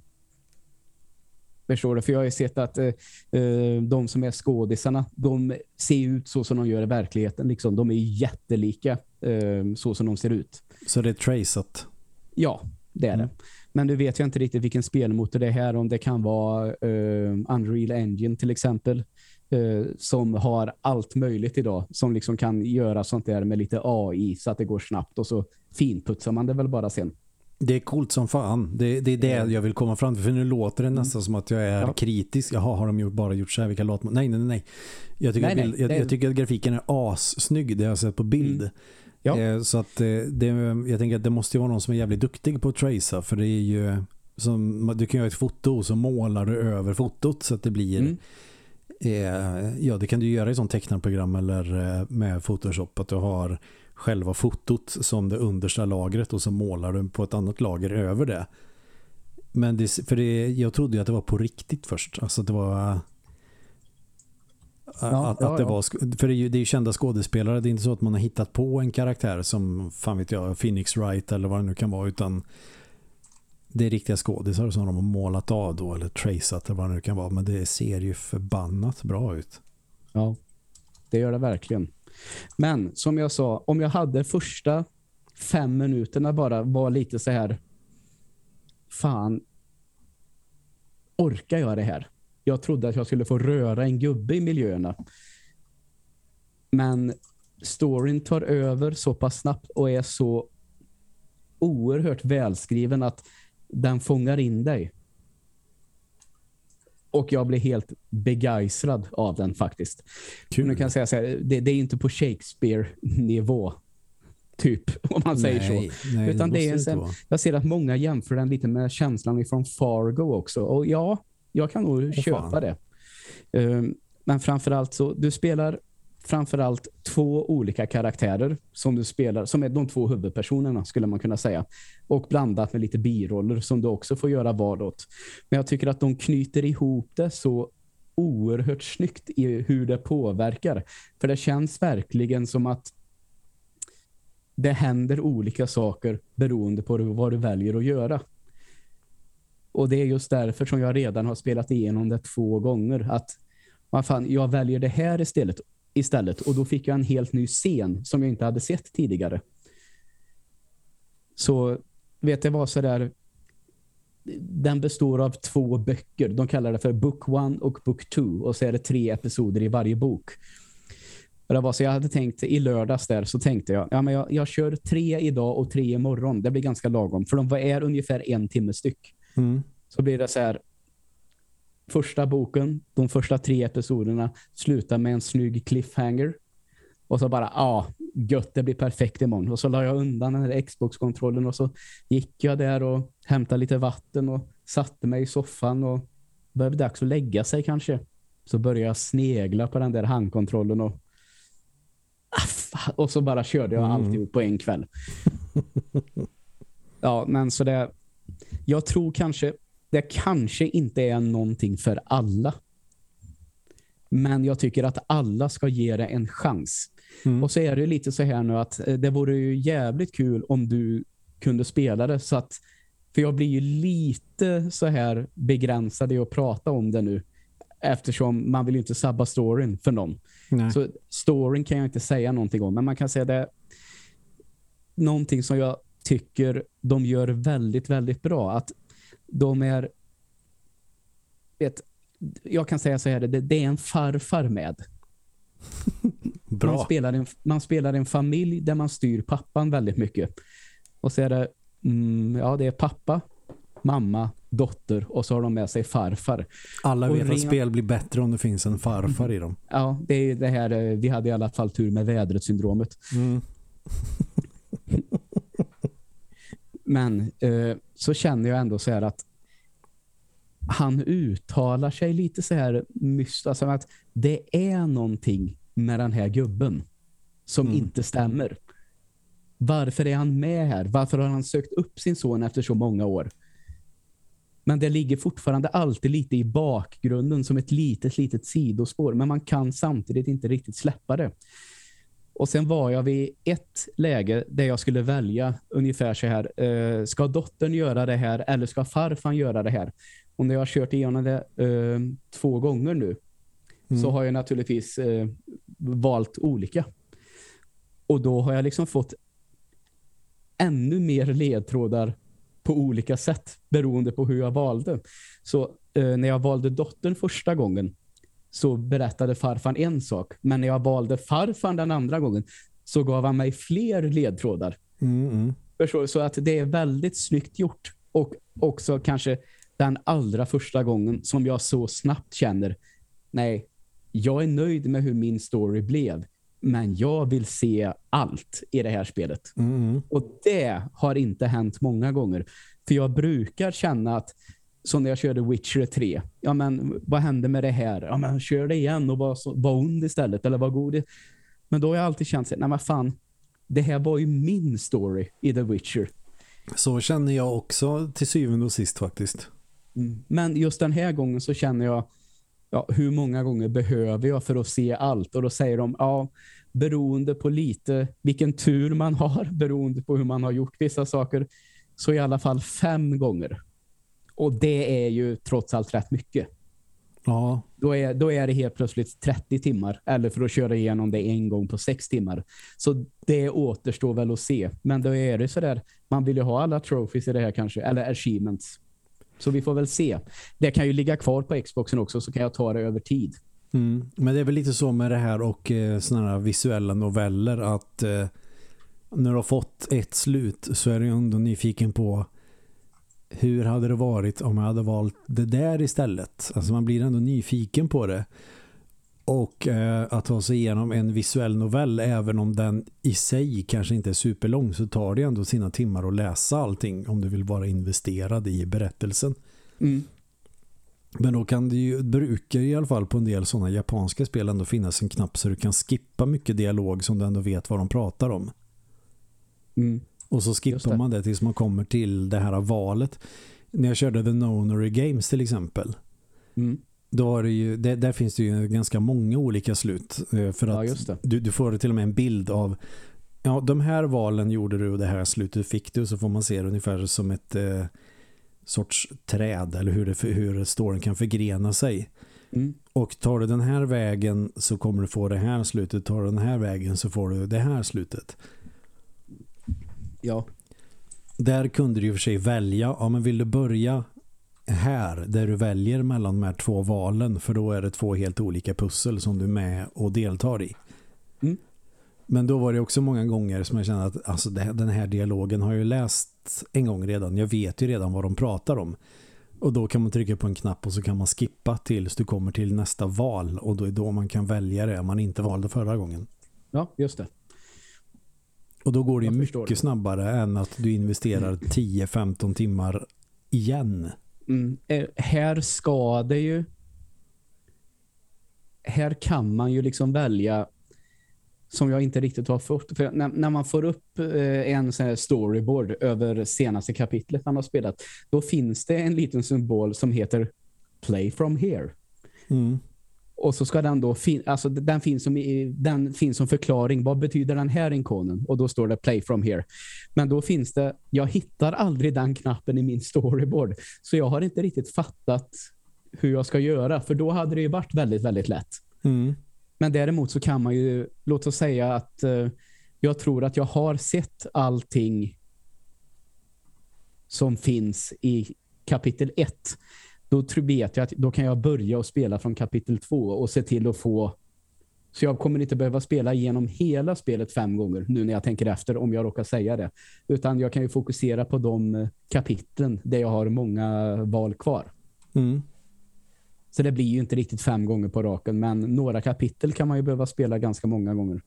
Förstår du? För jag har ju sett att eh, eh, de som är skådisarna, de ser ut så som de gör i verkligheten. Liksom. De är jättelika eh, så som de ser ut. Så det är traceat? Ja, det är mm. det. Men nu vet jag inte riktigt vilken spelmotor det är här. Om det kan vara eh, Unreal Engine till exempel. Eh, som har allt möjligt idag. Som liksom kan göra sånt där med lite AI så att det går snabbt. Och så finputsar man det väl bara sen. Det är coolt som fan. Det, det är det mm. jag vill komma fram till. För nu låter det mm. nästan som att jag är ja. kritisk. Jaha, har de gjort, bara gjort så här? Vilka låt nej, nej, nej. Jag tycker, nej, att, nej, jag, jag, tycker att grafiken är assnygg. Det har jag sett på bild. Mm. Ja. Eh, så att eh, det, jag tänker att det måste ju vara någon som är jävligt duktig på att tracea. För det är ju som, du kan göra ett foto och så målar du över fotot så att det blir mm. Eh, ja det kan du göra i sånt tecknarprogram eller eh, med Photoshop att du har själva fotot som det understa lagret och så målar du på ett annat lager över det. Men det, för det, jag trodde ju att det var på riktigt först. Alltså det var... Ja, att, ja, det var för det är, ju, det är ju kända skådespelare. Det är inte så att man har hittat på en karaktär som, fan vet jag, Phoenix Wright eller vad det nu kan vara. Utan det är riktiga skådisar som de har målat av då. Eller traceat eller vad det nu kan vara. Men det ser ju förbannat bra ut. Ja, det gör det verkligen. Men som jag sa, om jag hade första fem minuterna bara var lite så här fan orkar jag det här? Jag trodde att jag skulle få röra en gubbe i miljöerna. Men storyn tar över så pass snabbt och är så oerhört välskriven att den fångar in dig. Och jag blir helt begeistrad av den faktiskt. Kul. Nu kan jag säga så här, det, det är inte på Shakespeare-nivå typ, [laughs] om man nej, säger så. Nej, Utan det, det är sen, jag ser att många jämför den lite med känslan från Fargo också. Och ja, jag kan nog oh, köpa fan. det. Um, men framförallt så, du spelar framförallt två olika karaktärer som du spelar, som är de två huvudpersonerna skulle man kunna säga. Och blandat med lite biroller som du också får göra varåt. Men jag tycker att de knyter ihop det så oerhört snyggt i hur det påverkar. För det känns verkligen som att det händer olika saker beroende på vad du väljer att göra. Och det är just därför som jag redan har spelat igenom det två gånger. Att vad fan, jag väljer det här istället istället. Och då fick jag en helt ny scen som jag inte hade sett tidigare. Så vet jag vad så där den består av två böcker. De kallar det för Book One och Book Two. Och så är det tre episoder i varje bok. Och det var så jag hade tänkt i lördags där så tänkte jag, ja men jag, jag kör tre idag och tre imorgon. Det blir ganska lagom. För de är ungefär en timme styck. Mm. Så blir det så här, första boken, de första tre episoderna slutar med en snygg cliffhanger. Och så bara, ja, gött, det blir perfekt imorgon. Och så la jag undan den här Xbox-kontrollen och så gick jag där och hämtade lite vatten och satte mig i soffan och började dags att lägga sig kanske. Så började jag snegla på den där handkontrollen och och så bara körde jag mm. alltihop på en kväll. [laughs] ja, men så det jag tror kanske det kanske inte är någonting för alla. Men jag tycker att alla ska ge det en chans. Mm. Och så är det lite så här nu att eh, det vore ju jävligt kul om du kunde spela det så att för jag blir ju lite så här begränsad i att prata om det nu eftersom man vill ju inte sabba storyn för någon. Nej. Så storyn kan jag inte säga någonting om men man kan säga det någonting som jag tycker de gör väldigt, väldigt bra. Att de är vet, jag kan säga så här, det, det är en farfar med. Bra. Man spelar, en, man spelar en familj där man styr pappan väldigt mycket. Och så är det, mm, ja, det är pappa, mamma, dotter och så har de med sig farfar. Alla vet att ren- spel blir bättre om det finns en farfar i dem. Ja, det är det här, eh, vi hade i alla fall tur med vädret-syndromet. Mm. Men eh, så känner jag ändå så här att han uttalar sig lite så här myst, alltså att det är någonting med den här gubben som Mm. inte stämmer. Varför är han med här? Varför har han sökt upp sin son efter så många år? Men det ligger fortfarande alltid lite i bakgrunden som ett litet, litet sidospår. Men man kan samtidigt inte riktigt släppa det. Och sen var jag vid ett läge där jag skulle välja ungefär så här. Eh, ska dottern göra det här eller ska farfan göra det här? Och när jag har kört igenom det eh, två gånger nu Mm. så har jag naturligtvis eh, valt olika. Och då har jag liksom fått ännu mer ledtrådar på olika sätt beroende på hur jag valde. Så eh, när jag valde dottern första gången så berättade farfan en sak. Men när jag valde farfan den andra gången så gav han mig fler ledtrådar. Mm, mm. Så att det är väldigt snyggt gjort. Och också kanske den allra första gången som jag så snabbt känner nej, jag är nöjd med hur min story blev. Men jag vill se allt i det här spelet. Mm, mm. Och det har inte hänt många gånger. För jag brukar känna att som när jag körde Witcher 3. Ja men vad hände med det här? Ja men kör det igen och var, så, var ond istället eller var god. Men då har jag alltid känt sig, nej men fan, det här var ju min story i The Witcher. Så känner jag också till syvende och sist faktiskt. Mm. Men just den här gången så känner jag, ja, hur många gånger behöver jag för att se allt? Och då säger de, ja, beroende på lite vilken tur man har, [laughs] beroende på hur man har gjort vissa saker, så i alla fall fem gånger. Och det är ju trots allt rätt mycket. Ja, Då är, då är det helt plötsligt 30 timmar. Eller för att köra igenom det en gång på sex timmar. Så det återstår väl att se. Men då är det sådär, man vill ju ha alla trophies i det här kanske. Eller achievements. Så vi får väl se. Det kan ju ligga kvar på Xboxen också så kan jag ta det över tid. mm. men det är väl lite så med det här och eh, såna här visuella noveller att eh, när du har fått ett slut så är du ändå nyfiken på hur hade det varit om jag hade valt det där istället. Alltså man blir ändå nyfiken på det. Och eh, att ta sig igenom en visuell novell även om den i sig kanske inte är superlång så tar det ändå sina timmar att läsa allting om du vill vara investerad i berättelsen. Mm. Men då kan det ju, brukar i alla fall på en del sådana japanska spel ändå finnas en knapp så du kan skippa mycket dialog som du ändå vet vad de pratar om. Mm. Och så skippar det. man det tills man kommer till det här valet. När jag körde The Nonary Games till exempel. Mm. Då det ju, det, där finns det ju ganska många olika slut. eh, För Ja, att det. Du, du får till och med en bild av ja, de här valen gjorde du och det här slutet fick du. Så får man se det ungefär som ett eh, sorts träd eller hur, det, hur storyn kan förgrena sig. Mm. Och tar du den här vägen så kommer du få det här slutet. Tar du den här vägen så får du det här slutet. Ja. Där kunde du och för sig välja, ja men vill du börja här där du väljer mellan de här två valen för då är det två helt olika pussel som du är med och deltar i. Mm. Men då var det också många gånger som jag kände att alltså den här dialogen har jag ju läst en gång redan. Jag vet ju redan vad de pratar om. Och då kan man trycka på en knapp och så kan man skippa tills du kommer till nästa val och då är då man kan välja det man inte valde förra gången. ja, just det. Och då går det ju mycket det. snabbare än att du investerar 10-15 timmar igen. Mm. Eh, här ska det ju här kan man ju liksom välja som jag inte riktigt har fått. För när, när man får upp eh, en sån storyboard över senaste kapitlet man har spelat, då finns det en liten symbol som heter play from here. Mm. Och så ska den då fin alltså den finns som den finns som förklaring. Vad betyder den här ikonen? Och då står det play from here. Men då finns det jag hittar aldrig den knappen i min storyboard. Så jag har inte riktigt fattat hur jag ska göra för då hade det ju varit väldigt väldigt lätt. Mm. Men däremot så kan man ju låt oss säga att eh, jag tror att jag har sett allting som finns i kapitel 1. Då tror- vet jag att då kan jag börja och spela från kapitel 2 och se till att få Så jag kommer inte behöva spela igenom hela spelet fem gånger nu när jag tänker efter om jag råkar säga det. Utan jag kan ju fokusera på de eh, kapitlen där jag har många val kvar. Mm. Så det blir ju inte riktigt fem gånger på raken men några kapitel kan man ju behöva spela ganska många gånger.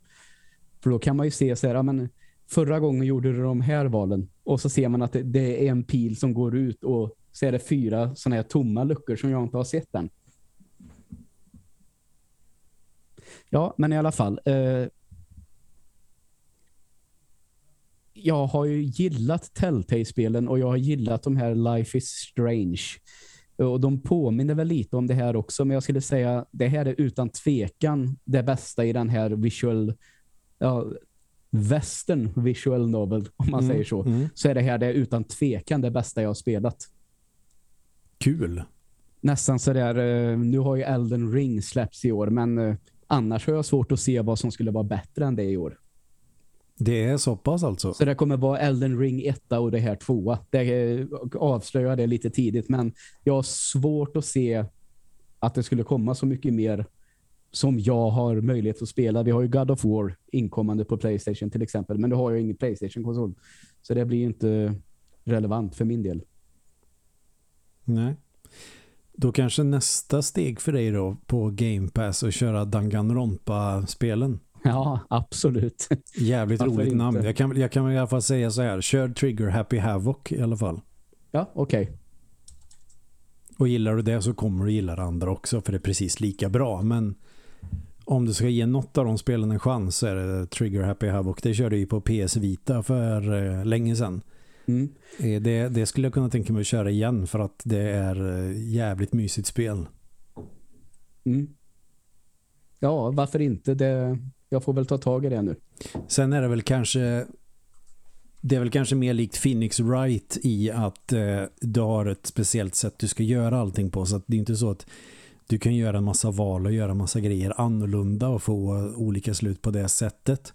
För då kan man ju se så här, ja, men förra gången gjorde du de här valen och så ser man att det, det är en pil som går ut och så är det fyra sådana här tomma luckor som jag inte har sett än. Ja, men i alla fall. Eh, jag har ju gillat Telltale-spelen och jag har gillat de här Life is Strange. Och de påminner väl lite om det här också, men jag skulle säga det här är utan tvekan det bästa i den här visual ja, western visual novel, om man Mm, säger så. mm. Så är det här det utan tvekan det bästa jag har spelat. Kul. Nästan så där, eh, nu har ju Elden Ring släppts i år, men eh, annars har jag svårt att se vad som skulle vara bättre än det i år. Det är så pass alltså. Så det kommer vara Elden Ring 1 och det här 2. Det eh, avslöjar det lite tidigt, men jag har svårt att se att det skulle komma så mycket mer som jag har möjlighet att spela. Vi har ju God of War inkommande på Playstation till exempel, men du har ju ingen Playstation-konsol. Så det blir inte relevant för min del. Nej. Då kanske nästa steg för dig då på Game Pass att köra Danganronpa-spelen. Ja, absolut. Jävligt Varför roligt inte? namn. Jag kan, jag kan i alla fall säga så här. Kör Trigger Happy Havoc i alla fall. Ja, okej. Och gillar du det så kommer du gilla det andra också för det är precis lika bra. Men om du ska ge något av de spelen en chans så är det Trigger Happy Havoc. Det körde ju på PS Vita för eh, länge sedan. Mm. Eh, Det, det skulle jag kunna tänka mig att köra igen för att det är eh, jävligt mysigt spel. Mm. Ja, varför inte? Det, jag får väl ta tag i det nu. Sen är det väl kanske det är väl kanske mer likt Phoenix Wright i att eh, du har ett speciellt sätt du ska göra allting på så att det är inte så att du kan göra en massa val och göra en massa grejer annorlunda och få olika slut på det sättet.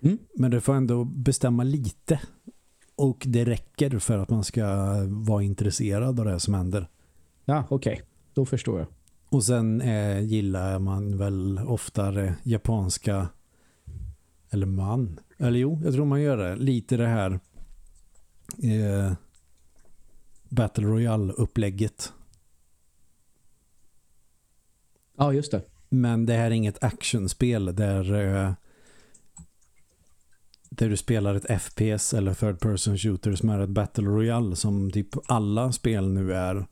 Mm. Men du får ändå bestämma lite och det räcker för att man ska vara intresserad av det som händer. Ja, okej. Då förstår jag. Och sen eh, gillar man väl oftare japanska eller man. Eller jo, jag tror man gör det. Lite det här eh, Battle Royale-upplägget. Ja, just det. Men det här är inget actionspel där eh, där du spelar ett FPS eller third person shooter som är ett Battle Royale som typ alla spel nu är.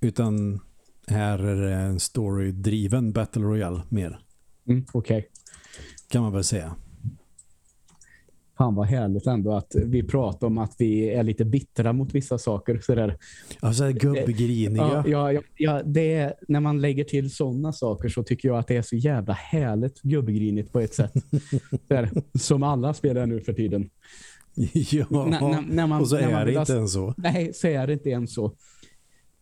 Utan här är det en story-driven Battle Royale mer. Mm, okej. Kan man väl säga. Fan vad härligt ändå att vi pratar om att vi är lite bittra mot vissa saker. Sådär. Alltså gubbgriniga. Ja, ja, ja, det är, när man lägger till sådana saker så tycker jag att det är så jävla härligt gubbgrinigt på ett sätt. [laughs] Där, som alla spelar nu för tiden. ja. När- man- och så när man är det inte ens så. Nej, så är det inte ens så.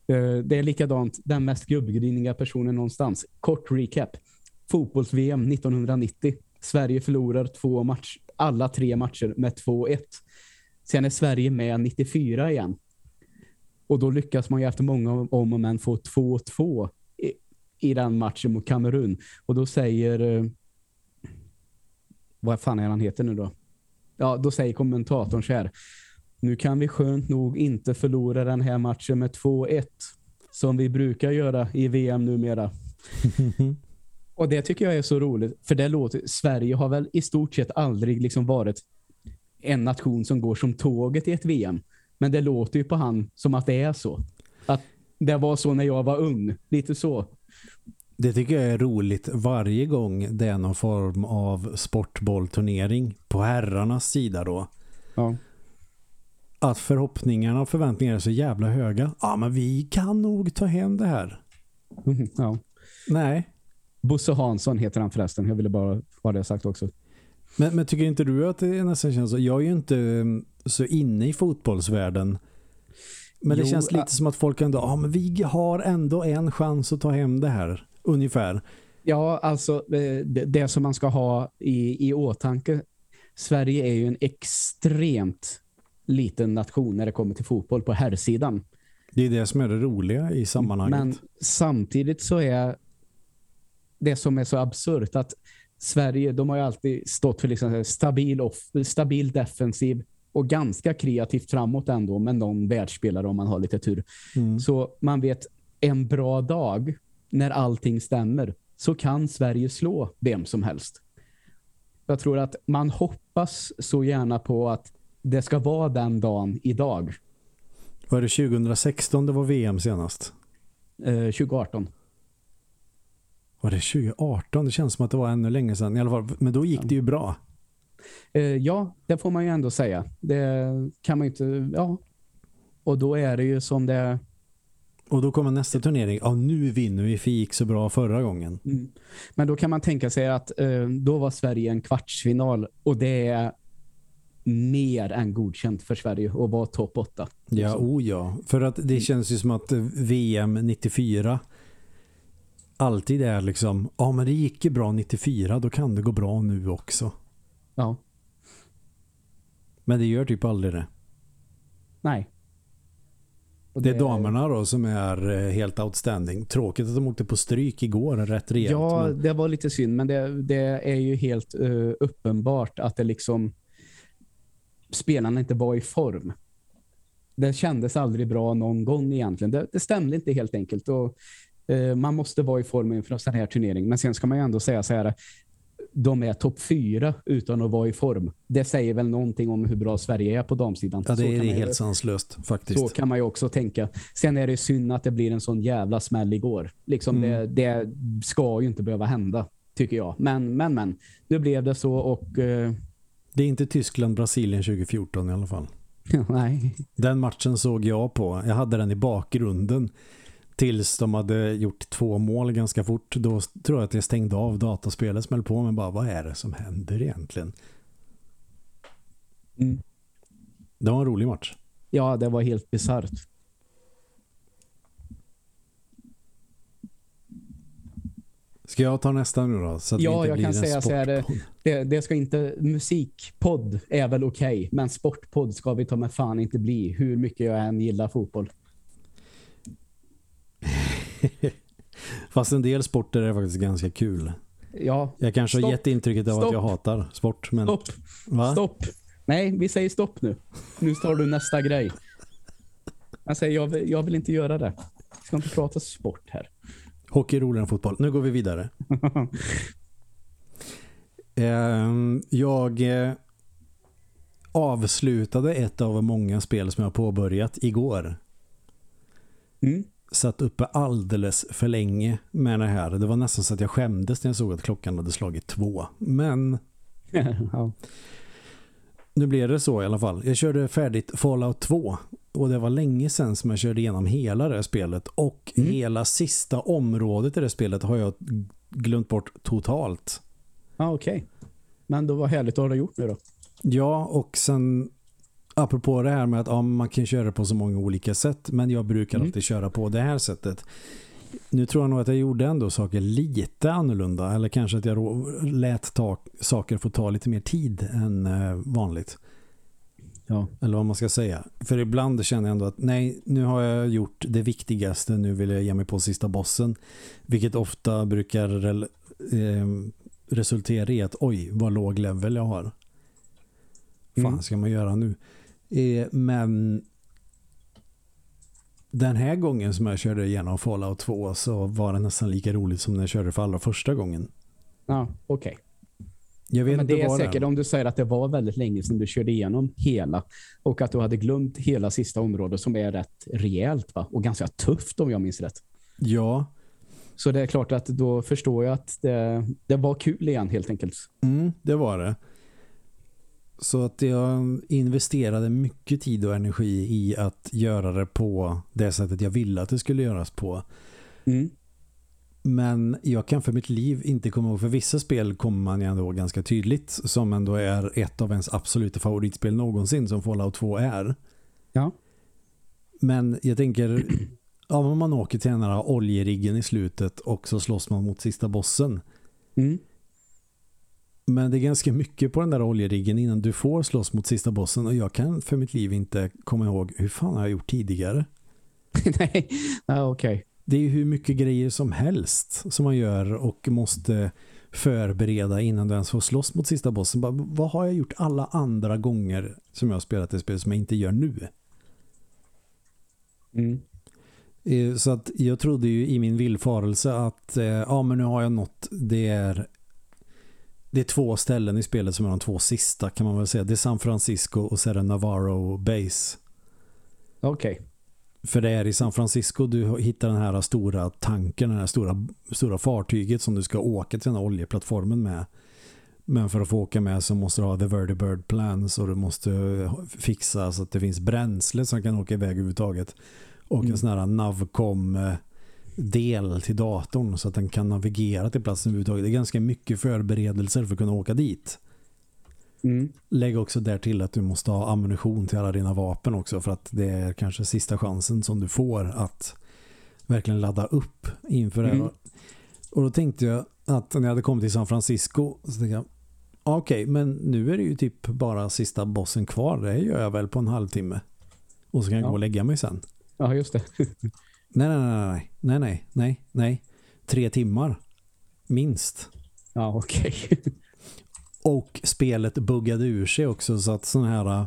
Eh, Det är likadant den mest gubbgriniga personen någonstans. Kort recap. Fotbolls-VM 1990. Sverige förlorar två match, alla tre matcher med 2-1. Sen är Sverige med 94 igen. Och då lyckas man ju efter många om och men få 2-2 i, i den matchen mot Kamerun. Och då säger... Eh, vad fan är han heter nu då? Ja, då säger kommentatorn så här. Nu kan vi skönt nog inte förlora den här matchen med 2-1 som vi brukar göra i VM numera. [laughs] Och det tycker jag är så roligt. För det låter, Sverige har väl i stort sett aldrig liksom varit en nation som går som tåget i ett VM. Men det låter ju på han som att det är så. Att det var så när jag var ung. Lite så. Det tycker jag är roligt varje gång det är någon form av sportbollturnering på herrarnas sida då. Ja. Att förhoppningarna och förväntningarna är så jävla höga. Ja, men vi kan nog ta hem det här. [laughs] Ja. Nej. Bosse Hansson heter han förresten. Jag ville bara ha det sagt också. Men, men tycker inte du att det nästan känns så? Jag är ju inte mm, så inne i fotbollsvärlden. Men det Jo, känns lite som att folk ändå, ja men vi har ändå en chans att ta hem det här. Ungefär. Ja, alltså eh, det, det som man ska ha i, i åtanke. Sverige är ju en extremt liten nation när det kommer till fotboll på herrsidan. Det är det som är det roliga i sammanhanget. Men samtidigt så är det som är så absurt att Sverige, de har ju alltid stått för liksom stabil, off, stabil defensiv och ganska kreativt framåt ändå med någon världsspelare om man har lite tur. Mm. Så man vet en bra dag när allting stämmer så kan Sverige slå vem som helst. Jag tror att man hoppas så gärna på att det ska vara den dagen idag. Var det 2016 det var VM senast? Eh, 2018. Var det 2018? Det känns som att det var ännu länge sedan. I alla fall. Men då gick ja. det ju bra. Eh, ja, det får man ju ändå säga. Det kan man ju inte... Ja. Och då är det ju som det... Och då kommer nästa turnering. Ja, nu vinner vi för gick så bra förra gången. Mm. Men då kan man tänka sig att eh, då var Sverige en kvartsfinal. Och det är mer än godkänt för Sverige att vara topp 8. Ja, oh ja. För att det känns ju som att VM 94 alltid är liksom, ja men det gick ju bra 94, då kan det gå bra nu också. Ja. Men det gör typ aldrig det. Nej. Och det, det är damerna då som är eh, helt outstanding. Tråkigt att de åkte på stryk igår rätt rejält. Ja, men... det var lite synd. Men det, det är ju helt uh, uppenbart att det liksom spelarna inte var i form. Det kändes aldrig bra någon gång egentligen. Det, det stämde inte helt enkelt. Och Man måste vara i form inför en sån här turnering. Men sen ska man ju ändå säga så här de är topp fyra utan att vara i form. Det säger väl någonting om hur bra Sverige är på damsidan. Ja, det är, helt sanslöst faktiskt. Så kan man ju också tänka. Sen är det synd att det blir en sån jävla smäll igår. Liksom mm. det, det, ska ju inte behöva hända, tycker jag. Men, men, men. Nu blev det så och... Uh... Det är inte Tyskland-Brasilien 2014 i alla fall. [laughs] nej. Den matchen såg jag på. Jag hade den i bakgrunden tills de hade gjort två mål ganska fort. Då tror jag att jag stängde av dataspelet smäll på men bara vad är det som händer egentligen? Mm. Det var en rolig match. Ja, det var helt bizarrt. Ska jag ta nästa nu då? Så att ja, jag kan säga så här. Det, det, ska inte, musikpodd är väl okej, okay, men sportpodd ska vi ta med fan inte bli, hur mycket jag än gillar fotboll. [laughs] Fast en del sporter är faktiskt ganska kul. Ja. Jag kanske stopp. har gett intrycket av stopp. att jag hatar sport. Men... Stopp. Va? Stopp. Nej, vi säger stopp nu. Nu tar du nästa grej. Jag säger, jag vill, jag vill inte göra det. Vi ska inte prata sport här. Hockey är roligare än fotboll. Nu går vi vidare. [laughs] Ehm, jag eh, avslutade ett av många spel som jag påbörjat igår. Mm satt uppe alldeles för länge med det här. Det var nästan så att jag skämdes när jag såg att klockan hade slagit två. Men [laughs] ja. nu blev det så i alla fall. Jag körde färdigt Fallout 2 och det var länge sedan som jag körde igenom hela det här spelet och mm. hela sista området i det spelet har jag glömt bort totalt. Ja, ah, okej. Okay. Men då var härligt att ha gjort nu då. Ja, och sen apropå det här med att ja, man kan köra på så många olika sätt men jag brukar mm. alltid köra på det här sättet. Nu tror jag nog att jag gjorde ändå saker lite annorlunda eller kanske att jag lät ta, saker få ta lite mer tid än eh, vanligt. Ja. Eller vad man ska säga. För ibland känner jag ändå att nej, nu har jag gjort det viktigaste, nu vill jag ge mig på sista bossen. Vilket ofta brukar eh, resultera i att oj, vad låg level jag har. Fan mm. ska man göra nu? Eh, men den här gången som jag körde igenom Fallout 2 så var det nästan lika roligt som när jag körde för allra första gången. Ja, okej. Okay. Jag vet ja, men det är säkert det. om du säger att det var väldigt länge sedan du körde igenom hela och att du hade glömt hela sista området som är rätt rejält va? och ganska tufft om jag minns rätt. Ja. Så det är klart att då förstår jag att det, det var kul igen helt enkelt. Mm, det var det. Så att jag investerade mycket tid och energi i att göra det på det sättet jag ville att det skulle göras på. Mm. Men jag kan för mitt liv inte komma ihåg, för vissa spel kommer man ju ändå ganska tydligt som ändå är ett av ens absoluta favoritspel någonsin som Fallout 2 är. Ja. Men jag tänker, [clears throat] om man åker till den här oljeriggen i slutet och så slåss man mot sista bossen. Mm men det är ganska mycket på den där oljeriggen innan du får slåss mot sista bossen och jag kan för mitt liv inte komma ihåg hur fan har jag gjort tidigare. [laughs] Nej, ah, okej. Okay. det är ju hur mycket grejer som helst som man gör och måste förbereda innan du ens får slåss mot sista bossen. Bara, vad har jag gjort alla andra gånger som jag har spelat i spel som jag inte gör nu? Mm. Eh, så att jag trodde ju i min villfarelse att eh, ja men nu har jag nått det är det är två ställen i spelet som är de två sista kan man väl säga. Det är San Francisco och så är det Navarro Base. Okej. Okay. För det är i San Francisco du hittar den här stora tanken, den här stora, stora fartyget som du ska åka till den här oljeplattformen med. Men för att få åka med så måste du ha the vertibird plans och du måste fixa så att det finns bränsle som kan åka iväg överhuvudtaget. Och mm. en sån här navcom del till datorn så att den kan navigera till platsen överhuvudtaget. Det är ganska mycket förberedelser för att kunna åka dit. Mm. Lägg också där till att du måste ha ammunition till alla dina vapen också för att det är kanske sista chansen som du får att verkligen ladda upp inför mm. det. Och då tänkte jag att när jag hade kommit till San Francisco så tänkte jag okej, okay, men nu är det ju typ bara sista bossen kvar. Det gör jag väl på en halvtimme. Och så kan jag ja. gå och lägga mig sen. Ja, just det. [laughs] nej, nej, nej, nej, nej, nej, nej. Tre timmar. Minst. Ja, okej. Okay. [laughs] Och spelet buggade ur sig också så att sån här äh,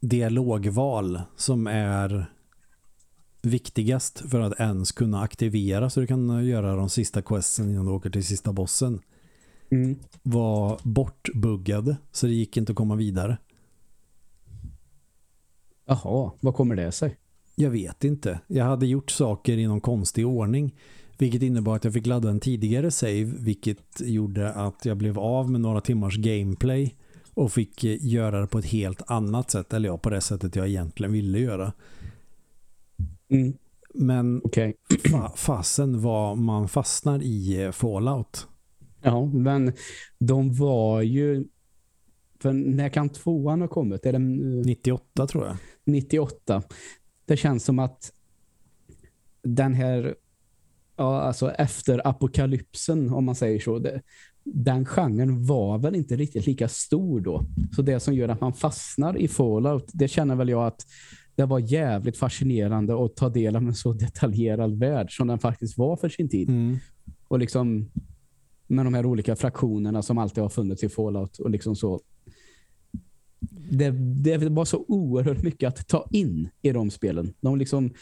dialogval som är viktigast för att ens kunna aktivera så du kan göra de sista questen innan du åker till sista bossen mm. var bortbuggade så det gick inte att komma vidare. Jaha, vad kommer det sig? Jag vet inte. Jag hade gjort saker i någon konstig ordning vilket innebar att jag fick ladda en tidigare save vilket gjorde att jag blev av med några timmars gameplay och fick eh, göra det på ett helt annat sätt. Eller ja, på det sättet jag egentligen ville göra. Mm. Men okay. fa fasen var man fastnar i eh, Fallout. Ja, men de var ju för när kan tvåan ha kommit? Är det, 98 tror jag. 98. Det känns som att den här ja, alltså efter apokalypsen om man säger så. Det, den genren var väl inte riktigt lika stor då. Så det som gör att man fastnar i Fallout, det känner väl jag att det var jävligt fascinerande att ta del av en så detaljerad värld som den faktiskt var för sin tid. Mm. Och liksom med de här olika fraktionerna som alltid har funnits i Fallout och liksom så det, det var så oerhört mycket att ta in i de spelen. De liksom,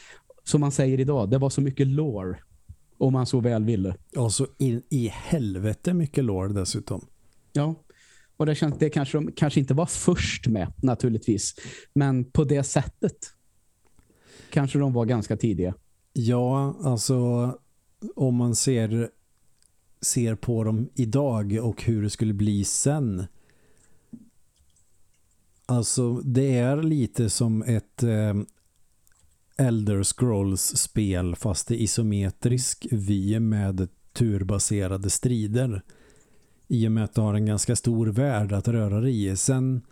som man säger idag, det var så mycket lore om man så väl ville. Och så in i helvete mycket lore dessutom. Ja, och det, känns, det kanske de kanske inte var först med naturligtvis. Men på det sättet kanske de var ganska tidiga. Ja, alltså om man ser ser på dem idag och hur det skulle bli sen. Alltså det är lite som ett eh, Elder Scrolls-spel fast det är isometrisk vy med turbaserade strider. I och med att du har en ganska stor värld att röra dig i. Sen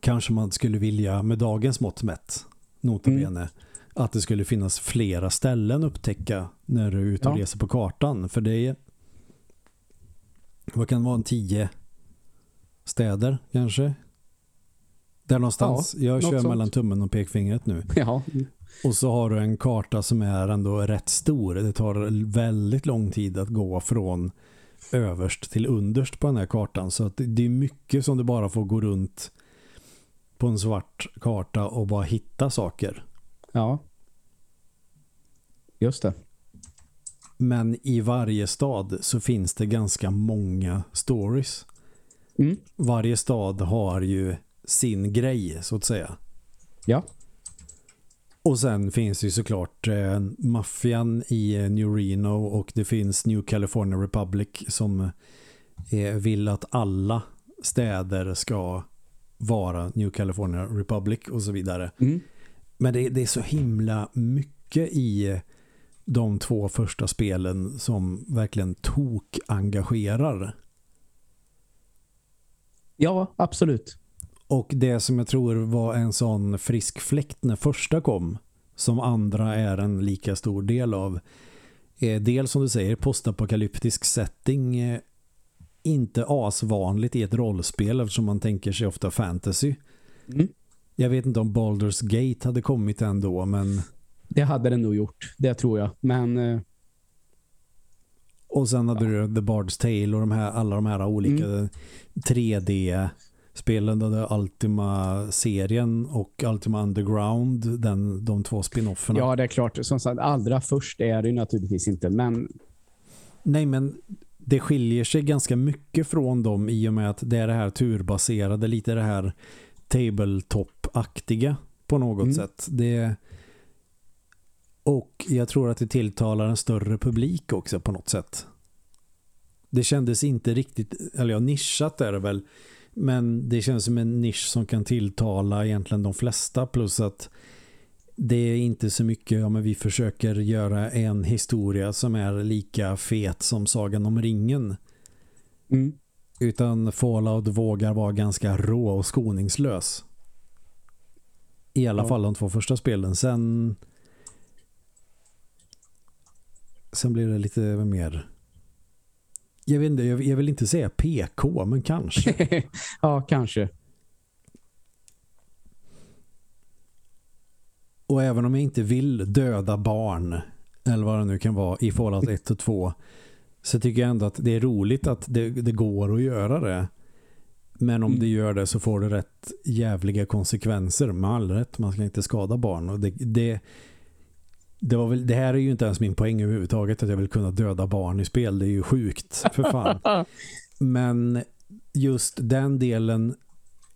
kanske man skulle vilja med dagens mått mätt notabene mm. att det skulle finnas flera ställen upptäcka när du är ute och ja. reser på kartan. För det är vad kan det vara en tio städer kanske? Där någonstans. Ja, jag kör sånt. mellan tummen och pekfingret nu. Ja. Och så har du en karta som är ändå rätt stor. Det tar väldigt lång tid att gå från överst till underst på den här kartan. Så att det är mycket som du bara får gå runt på en svart karta och bara hitta saker. Ja. Just det. Men i varje stad så finns det ganska många stories. Mm. Varje stad har ju sin grej så att säga. Ja. Och sen finns det ju såklart eh, maffian i eh, New Reno och det finns New California Republic som eh, vill att alla städer ska vara New California Republic och så vidare. Mm. Men det, det, är så himla mycket i eh, de två första spelen som verkligen tok engagerar. Ja, absolut. Och det som jag tror var en sån frisk fläkt när första kom, som andra är en lika stor del av, är dels som du säger postapokalyptisk setting eh, inte asvanligt i ett rollspel eftersom man tänker sig ofta fantasy. Mm. Jag vet inte om Baldur's Gate hade kommit ändå men det hade den nog gjort. Det tror jag. Men... Och sen hade ja. du The Bard's Tale och de här, alla de här olika mm. 3D spelen där Ultima-serien och Ultima Underground, den, de två spin-offerna. Ja, det är klart. Som sagt, allra först är det ju naturligtvis inte, men... Nej, men det skiljer sig ganska mycket från dem i och med att det är det här turbaserade, lite det här tabletop-aktiga på något mm. sätt. Det och jag tror att det tilltalar en större publik också på något sätt. Det kändes inte riktigt, eller ja, nischat är det väl, men det känns som en nisch som kan tilltala egentligen de flesta plus att det är inte så mycket, ja men vi försöker göra en historia som är lika fet som Sagan om ringen. Mm. Utan Fallout vågar vara ganska rå och skoningslös. I alla ja. fall de två första spelen. Sen sen blir det lite mer jag vet inte, jag, jag vill inte säga PK, men kanske. [laughs] ja, kanske. Och även om jag inte vill döda barn eller vad det nu kan vara i Fallout 1 och 2 så tycker jag ändå att det är roligt att det, det går att göra det. Men om mm. det gör det så får det rätt jävliga konsekvenser med all rätt. Man ska inte skada barn. Och det, det, det, var väl, det här är ju inte ens min poäng överhuvudtaget att jag vill kunna döda barn i spel. Det är ju sjukt, för fan. [laughs] Men just den delen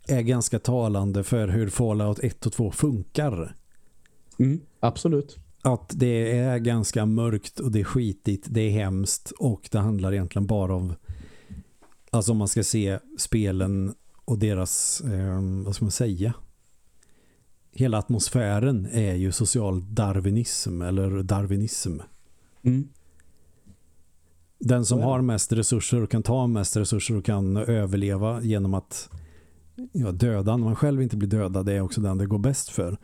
är ganska talande för hur Fallout 1 och 2 funkar. Mm, absolut. Att det är ganska mörkt och det är skitigt, det är hemskt och det handlar egentligen bara om alltså om man ska se spelen och deras, eh, vad ska man säga hela atmosfären är ju social darwinism eller darwinism. Mm. Den som har mest resurser och kan ta mest resurser och kan överleva genom att ja, döda när man själv inte blir dödad det är också den det går bäst för.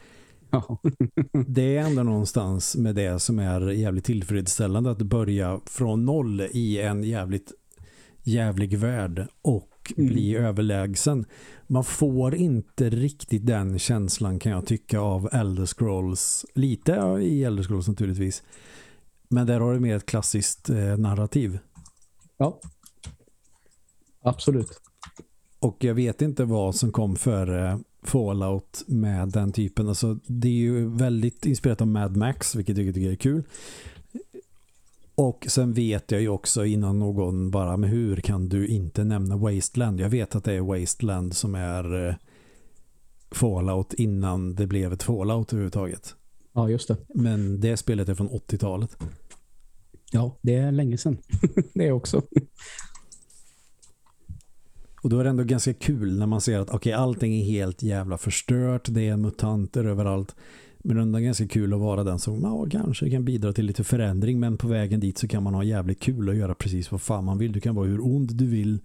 [laughs] det är ändå någonstans med det som är jävligt tillfredsställande att börja från noll i en jävligt jävlig värld och mm. bli överlägsen man får inte riktigt den känslan kan jag tycka av Elder Scrolls. Lite i Elder Scrolls naturligtvis. Men där har det mer ett klassiskt eh, narrativ. Ja. Absolut. Och jag vet inte vad som kom före Fallout med den typen. Alltså, det är ju väldigt inspirerat av Mad Max, vilket jag tycker är kul. Och sen vet jag ju också innan någon bara, men hur kan du inte nämna Wasteland? Jag vet att det är Wasteland som är eh, Fallout innan det blev ett Fallout överhuvudtaget. Ja, just det. Men det spelet är från 80-talet. Ja, det är länge sedan. [laughs] det är också. Och då är det ändå ganska kul när man ser att okej, okay, allting är helt jävla förstört. Det är mutanter överallt. Men ändå ganska kul att vara den som ja, kanske kan bidra till lite förändring men på vägen dit så kan man ha jävligt kul och göra precis vad fan man vill. Du kan vara hur ond du vill.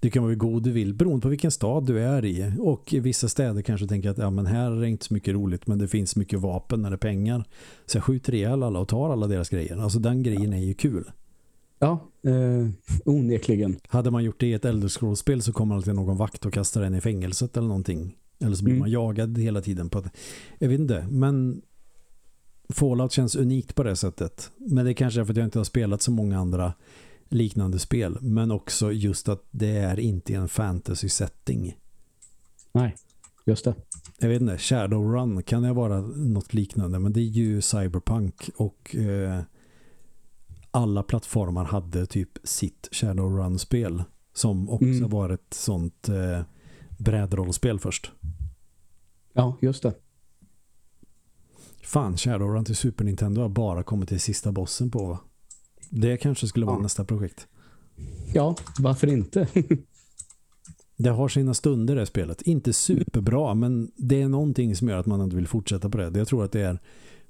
Du kan vara hur god du vill beroende på vilken stad du är i. Och i vissa städer kanske tänker att ja, men här är det inte så mycket roligt men det finns mycket vapen eller pengar. Så jag skjuter ihjäl alla och tar alla deras grejer. Alltså den grejen är ju kul. Ja, eh, onekligen. Hade man gjort det i ett Elder Scrolls-spel så kommer alltid någon vakt och kastar en i fängelset eller någonting. Eller så blir mm. man jagad hela tiden på jag vet inte, men Fallout känns unikt på det sättet. Men det är kanske är för att jag inte har spelat så många andra liknande spel. Men också just att det är inte en fantasy-setting. Nej, just det. Jag vet inte, Shadowrun kan det vara något liknande. Men det är ju Cyberpunk och eh, alla plattformar hade typ sitt Shadowrun-spel. Som också mm. var ett sånt eh, brädrollspel först. Ja, just det. Fan, Shadowrun till Super Nintendo har bara kommit till sista bossen på? Det kanske skulle vara ja. nästa projekt. Ja, varför inte? [laughs] det har sina stunder det spelet. Inte superbra, men det är någonting som gör att man inte vill fortsätta på det. Jag tror att det är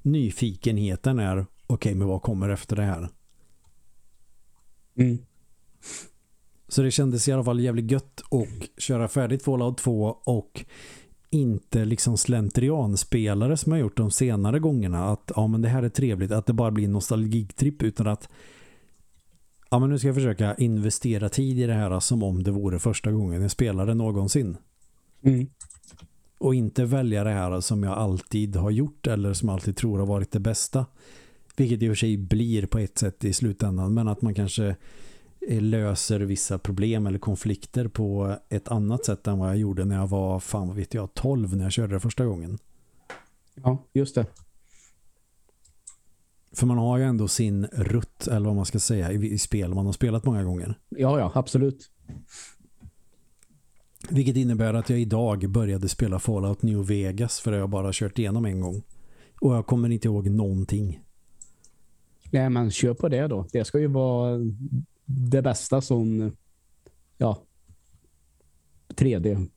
nyfikenheten är okej, okay, men vad kommer efter det här? Mm. Så det kändes i alla fall jävligt gött att köra färdigt Fallout 2 och inte liksom slentrianspelare som jag gjort de senare gångerna att ja men det här är trevligt att det bara blir en nostalgitripp utan att ja men nu ska jag försöka investera tid i det här som om det vore första gången jag spelade någonsin. Mm. Och inte välja det här som jag alltid har gjort eller som jag alltid tror har varit det bästa. Vilket i och för sig blir på ett sätt i slutändan. Men att man kanske löser vissa problem eller konflikter på ett annat sätt än vad jag gjorde när jag var, fan vad vet jag, 12 när jag körde det första gången. Ja, just det. För man har ju ändå sin rutt, eller vad man ska säga, i, i spel man har spelat många gånger. Ja, ja, absolut. Vilket innebär att jag idag började spela Fallout New Vegas för jag bara kört igenom en gång. Och jag kommer inte ihåg någonting. Nej, men kör på det då. Det ska ju vara det bästa som ja 3D.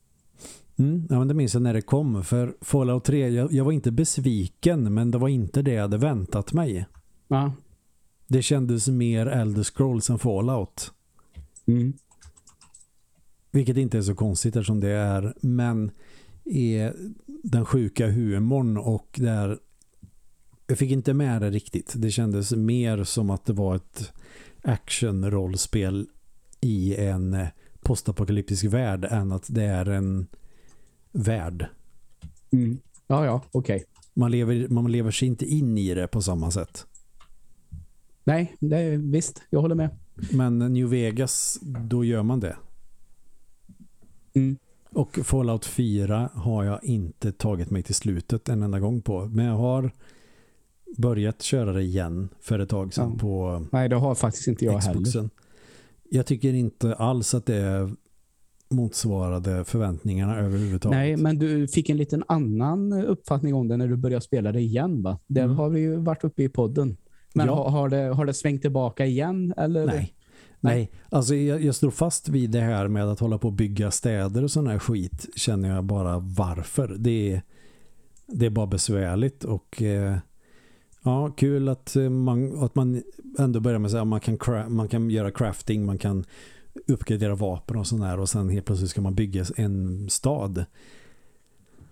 Mm, ja, men det minns jag när det kom. För Fallout 3, jag, jag var inte besviken men det var inte det jag hade väntat mig. Ja. Det kändes mer Elder Scrolls än Fallout. Mm. Vilket inte är så konstigt eftersom det är men är den sjuka humorn och där jag fick inte med det riktigt. Det kändes mer som att det var ett action-rollspel i en postapokalyptisk värld än att det är en värld. Mm. Ja, ja, okej. Okay. Man lever, man lever sig inte in i det på samma sätt. Nej, det visst, jag håller med. Men New Vegas, då gör man det. Mm. Och Fallout 4 har jag inte tagit mig till slutet en enda gång på. Men jag har börjat köra det igen för ett tag sedan ja. på Nej, det har faktiskt inte jag Xboxen. heller. Jag tycker inte alls att det motsvarade förväntningarna överhuvudtaget. Nej, men du fick en liten annan uppfattning om det när du började spela det igen va? Det mm. har vi ju varit uppe i podden. Men ja. har, har, det, har det svängt tillbaka igen? Eller? Nej. Nej, alltså jag, jag står fast vid det här med att hålla på att bygga städer och sån här skit känner jag bara varför. Det är, det är bara besvärligt och eh, ja, kul att man, att man ändå börjar med att man kan, man kan göra crafting, man kan uppgradera vapen och sådär och sen helt plötsligt ska man bygga en stad.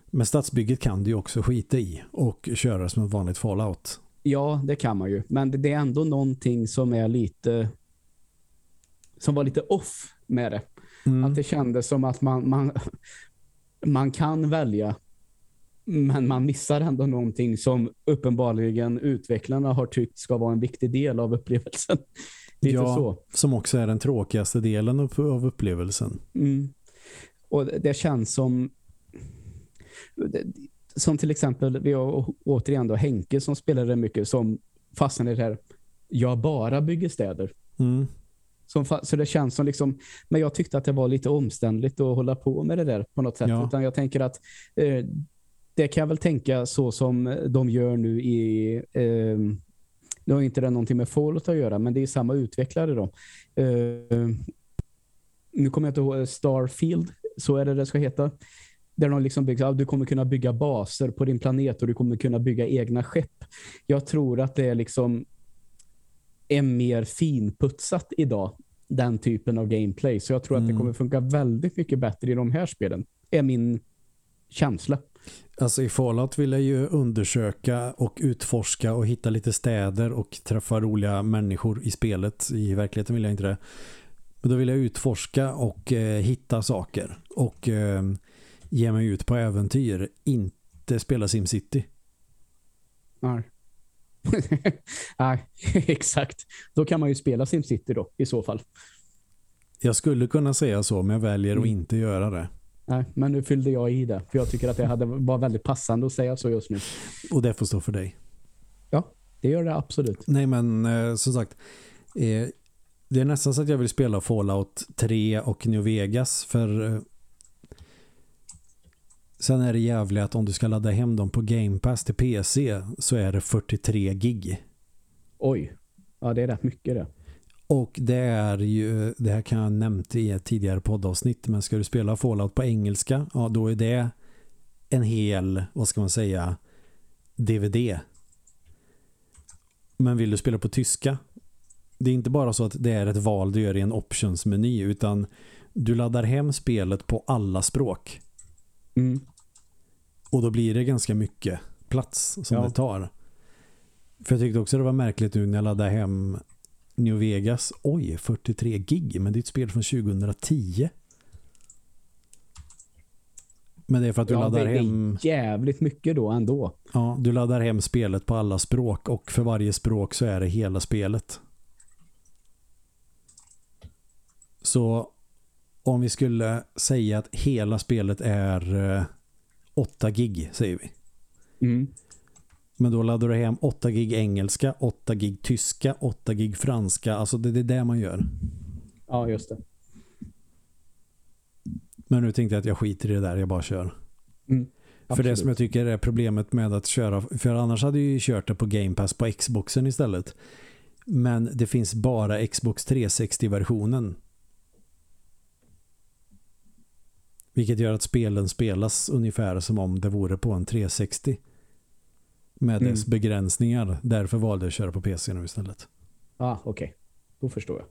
Men stadsbygget kan du ju också skita i och köra som ett vanligt fallout. Ja, det kan man ju. Men det är ändå någonting som är lite som var lite off med det. Mm. Att det kändes som att man, man, man kan välja men man missar ändå någonting som uppenbarligen utvecklarna har tyckt ska vara en viktig del av upplevelsen. [laughs] Lite ja, så. som också är den tråkigaste delen av upplevelsen. Mm. Och det känns som som till exempel vi har återigen då Henke som spelade mycket som fastnade där jag bara bygger städer. Mm. Som, så det känns som liksom, men jag tyckte att det var lite omständligt att hålla på med det där på något sätt. Ja. Utan jag tänker att eh, det kan jag väl tänka så som de gör nu i eh, nu har inte det någonting med Fallout att göra, men det är samma utvecklare då. Eh, nu kommer jag inte ihåg Starfield, så är det det ska heta. Där de liksom bygger, ja, du kommer kunna bygga baser på din planet och du kommer kunna bygga egna skepp. Jag tror att det är liksom är mer finputsat idag den typen av gameplay. Så jag tror mm. att det mm. kommer funka väldigt mycket bättre i de här spelen. är min känsla. Alltså i Fallout vill jag ju undersöka och utforska och hitta lite städer och träffa roliga människor i spelet. I verkligheten vill jag inte det. Men då vill jag utforska och eh, hitta saker. Och eh, ge mig ut på äventyr. Inte spela SimCity. Nej. [laughs] Nej, [laughs] exakt. Då kan man ju spela SimCity då, i så fall. Jag skulle kunna säga så, men jag väljer mm. att inte göra det. Nej, men nu fyllde jag i det. För jag tycker att det hade var väldigt passande att säga så just nu. Och det får stå för dig. Ja, det gör det absolut. Nej, men eh, som sagt, eh, det är nästan så att jag vill spela Fallout 3 och New Vegas. För eh, sen är det jävligt att om du ska ladda hem dem på Game Pass till PC så är det 43 gig. Oj, ja det är rätt mycket det. Och det är ju, det här kan jag nämnt i ett tidigare poddavsnitt, men ska du spela Fallout på engelska, ja då är det en hel, vad ska man säga, DVD. Men vill du spela på tyska, det är inte bara så att det är ett val du gör i en optionsmeny, utan du laddar hem spelet på alla språk. Mm. Och då blir det ganska mycket plats som ja. det tar. För jag tyckte också det var märkligt nu när jag laddade hem New Vegas. Oj, 43 gig. Men det är ett spel från 2010. Men det är för att du ja, laddar det är hem... jävligt mycket då ändå. Ja, du laddar hem spelet på alla språk och för varje språk så är det hela spelet. Så om vi skulle säga att hela spelet är eh, 8 gig, säger vi. Mm. Men då laddar du hem 8 gig engelska, 8 gig tyska, 8 gig franska. Alltså det, det är det man gör. Ja, just det. Men nu tänkte jag att jag skiter i det där, jag bara kör. Mm. För det som jag tycker är problemet med att köra, för annars hade jag ju kört det på Game Pass på Xboxen istället. Men det finns bara Xbox 360-versionen. Vilket gör att spelen spelas ungefär som om det vore på en 360. Med Mm. dess begränsningar. Därför valde jag att köra på PC nu istället. ah, okej. Okay. Då förstår jag.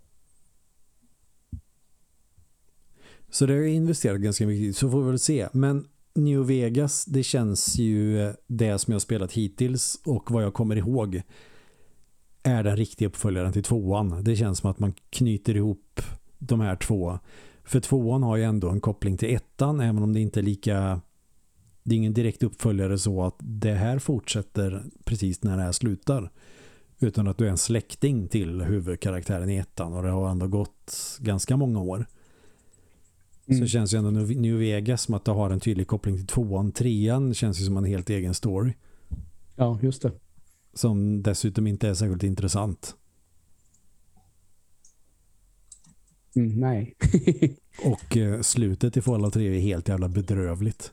Så det har jag investerat ganska mycket. Så får vi väl se. Men New Vegas, det känns ju det som jag spelat hittills och vad jag kommer ihåg är den riktiga uppföljaren till tvåan. Det känns som att man knyter ihop de här två. För tvåan har ju ändå en koppling till ettan även om det inte är lika det är ingen direkt uppföljare så att det här fortsätter precis när det här slutar. Utan att du är en släkting till huvudkaraktären i ettan och det har ändå gått ganska många år. Mm. Så känns ju ändå New Vegas som att det har en tydlig koppling till tvåan. Trean känns ju som en helt egen story. Ja, just det. Som dessutom inte är särskilt intressant. Mm, nej. [laughs] Och eh, slutet i Fallout 3 är helt jävla bedrövligt.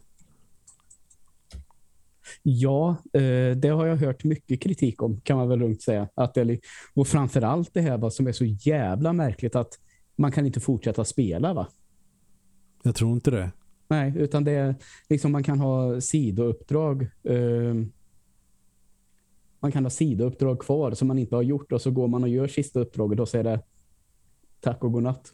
Ja, eh, det har jag hört mycket kritik om kan man väl lugnt säga. Att det, och framförallt det här vad som är så jävla märkligt att man kan inte fortsätta spela va? Jag tror inte det. Nej, utan det är liksom man kan ha sidouppdrag eh, man kan ha sidouppdrag kvar som man inte har gjort och så går man och gör sista uppdraget och så är det tack och godnatt.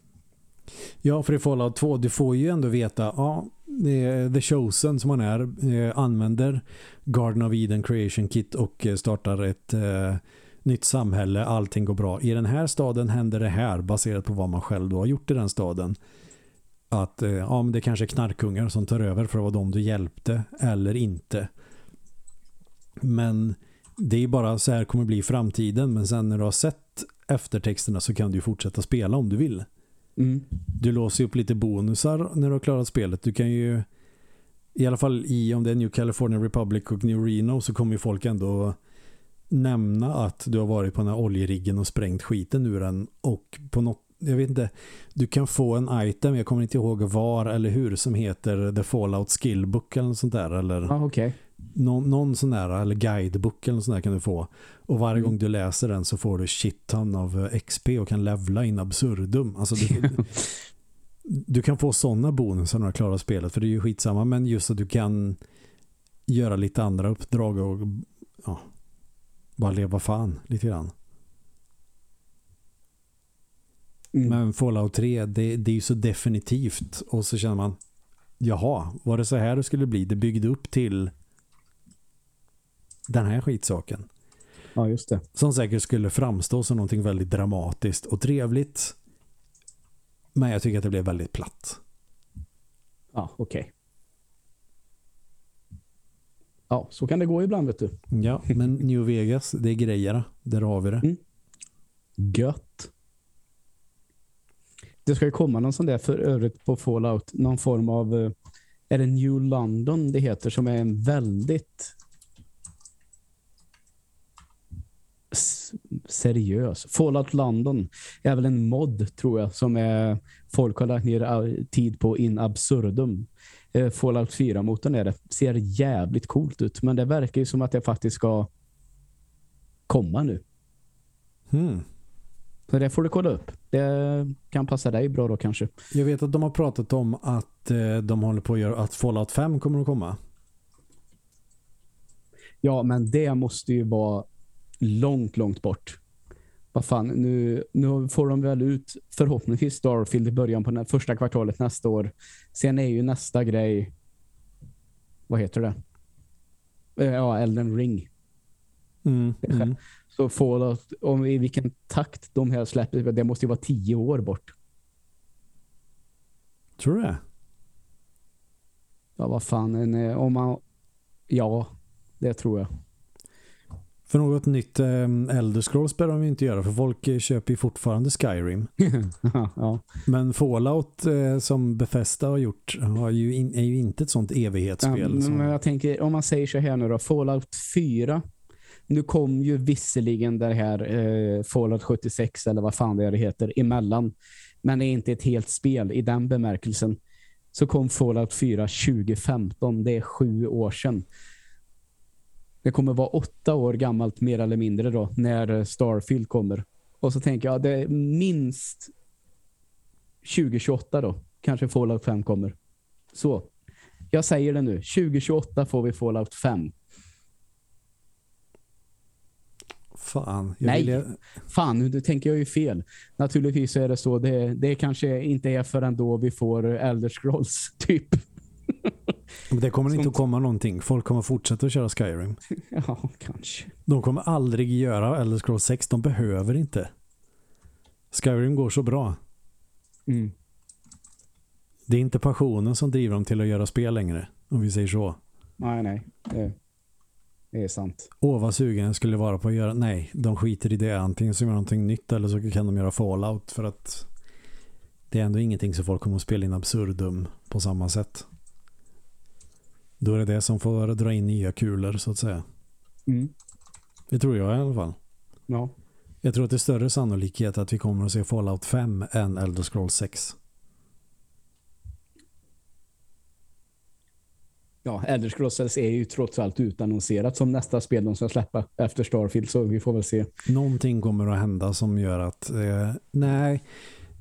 Ja, för i Fallout 2, du får ju ändå veta, ja, Eh, The Chosen som man är, eh, använder Garden of Eden Creation Kit och eh, startar ett eh, nytt samhälle, allting går bra. I den här staden händer det här baserat på vad man själv då har gjort i den staden. Att eh, ja, men det kanske är knarkungar som tar över för att vara de du hjälpte eller inte. Men det är bara så här kommer bli i framtiden men sen när du har sett eftertexterna så kan du fortsätta spela om du vill. Mm. Du låser upp lite bonusar när du har klarat spelet. Du kan ju i alla fall i om det är New California Republic och New Reno så kommer ju folk ändå nämna att du har varit på den här oljeriggen och sprängt skiten ur den och på något jag vet inte, du kan få en item, jag kommer inte ihåg var eller hur, som heter The Fallout Skillbook eller något sånt där, eller Ja, okej. Någon, någon sån där, eller guidebook eller sånt där kan du få. Och varje Mm. gång du läser den så får du shit ton av eh, XP och kan levla in absurdum. Alltså du, [laughs] du kan få sådana bonusar när du klarar spelet, för det är ju skitsamma, men just att du kan göra lite andra uppdrag och ja, bara leva fan lite grann. Mm. Men Fallout 3, det, det är ju så definitivt. Och så känner man, jaha, var det så här det skulle bli? Det byggde upp till den här skitsaken. Ja, just det. Som säkert skulle framstå som någonting väldigt dramatiskt och trevligt. Men jag tycker att det blev väldigt platt. Ja, okej. Ja, så kan det gå ibland vet du. Ja, men New Vegas, det är grejerna. Där har vi det. Mm. Gött. Det ska ju komma någon sån där för övrigt på Fallout. Någon form av eh, är det New London det heter som är en väldigt seriös. Fallout London är väl en mod tror jag som är folk har lagt ner eh, tid på in absurdum. Eh, Fallout 4-motorn är det. Ser jävligt coolt ut men det verkar ju som att det faktiskt ska komma nu. Hmm. Så det får du kolla upp. Det kan passa dig bra då kanske. Jag vet att de har pratat om att eh, de håller på att göra att Fallout 5 kommer att komma. Ja, men det måste ju vara långt, långt bort. Vad fan, nu, nu får de väl ut förhoppningsvis Starfield i början på första kvartalet nästa år. Sen är ju nästa grej vad heter det? Eh, Ja, Elden Ring. Mm, mm. Så Fallout, om i vilken takt de här släpper, det måste ju vara tio år bort. Tror du det? Ja, vad fan. En, eh, om man... Ja, det tror jag. För något nytt eh, Elder Scrolls behöver de inte göra för folk eh, köper ju fortfarande Skyrim. [laughs] ja. Men Fallout eh, som Bethesda har gjort har ju in, är ju inte ett sånt evighetsspel. Ja, men jag tänker, om man säger så här nu då, Fallout 4 nu kom ju visserligen det här eh, Fallout 76 eller vad fan det heter emellan. Men det är inte ett helt spel i den bemärkelsen. Så kom Fallout 4 2015. Det är sju år sedan. Det kommer vara åtta år gammalt mer eller mindre då när Starfield kommer. Och så tänker jag det är minst 2028 då. Kanske Fallout 5 kommer. Så. Jag säger det nu. 2028 får vi Fallout 5. Fan. Nej, ville... fan, nu tänker jag ju fel. Naturligtvis är det så. Det, det kanske inte är förrän då vi får Elder Scrolls, [laughs] typ. Det kommer inte att komma någonting. Folk kommer fortsätta att köra Skyrim. [laughs] Ja, kanske. De kommer aldrig göra Elder Scrolls 6. De behöver inte. Skyrim går så bra. Mm. Det är inte passionen som driver dem till att göra spel längre, om vi säger så. Nej, nej. Det, det är sant. Åh, vad sugen skulle vara på att göra. Nej, de skiter i det. Antingen så gör de någonting nytt eller så kan de göra Fallout för att det är ändå ingenting som folk kommer att spela in absurdum på samma sätt. Då är det det som får dra in nya kulor så att säga. Mm. Det tror jag i alla fall. Ja. Jag tror att det är större sannolikhet att vi kommer att se Fallout 5 än Elder Scrolls 6. ja, Elder Scrolls är ju trots allt utannonserat som nästa spel de ska släppa efter Starfield så vi får väl se. Någonting kommer att hända som gör att eh, nej,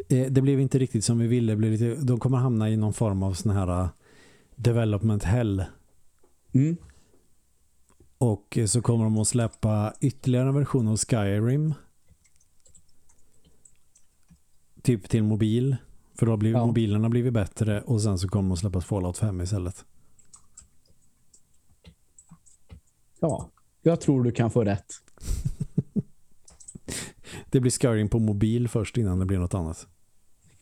eh, det blev inte riktigt som vi ville. Det blev lite, de kommer hamna i någon form av sån här development hell. Mm. Och så kommer de att släppa ytterligare en version av Skyrim. Typ till mobil. För då har blivit, ja. mobilerna blivit bättre och sen så kommer de att släppa Fallout 5 istället. Ja, jag tror du kan få rätt. [laughs] det blir Skyrim på mobil först innan det blir något annat.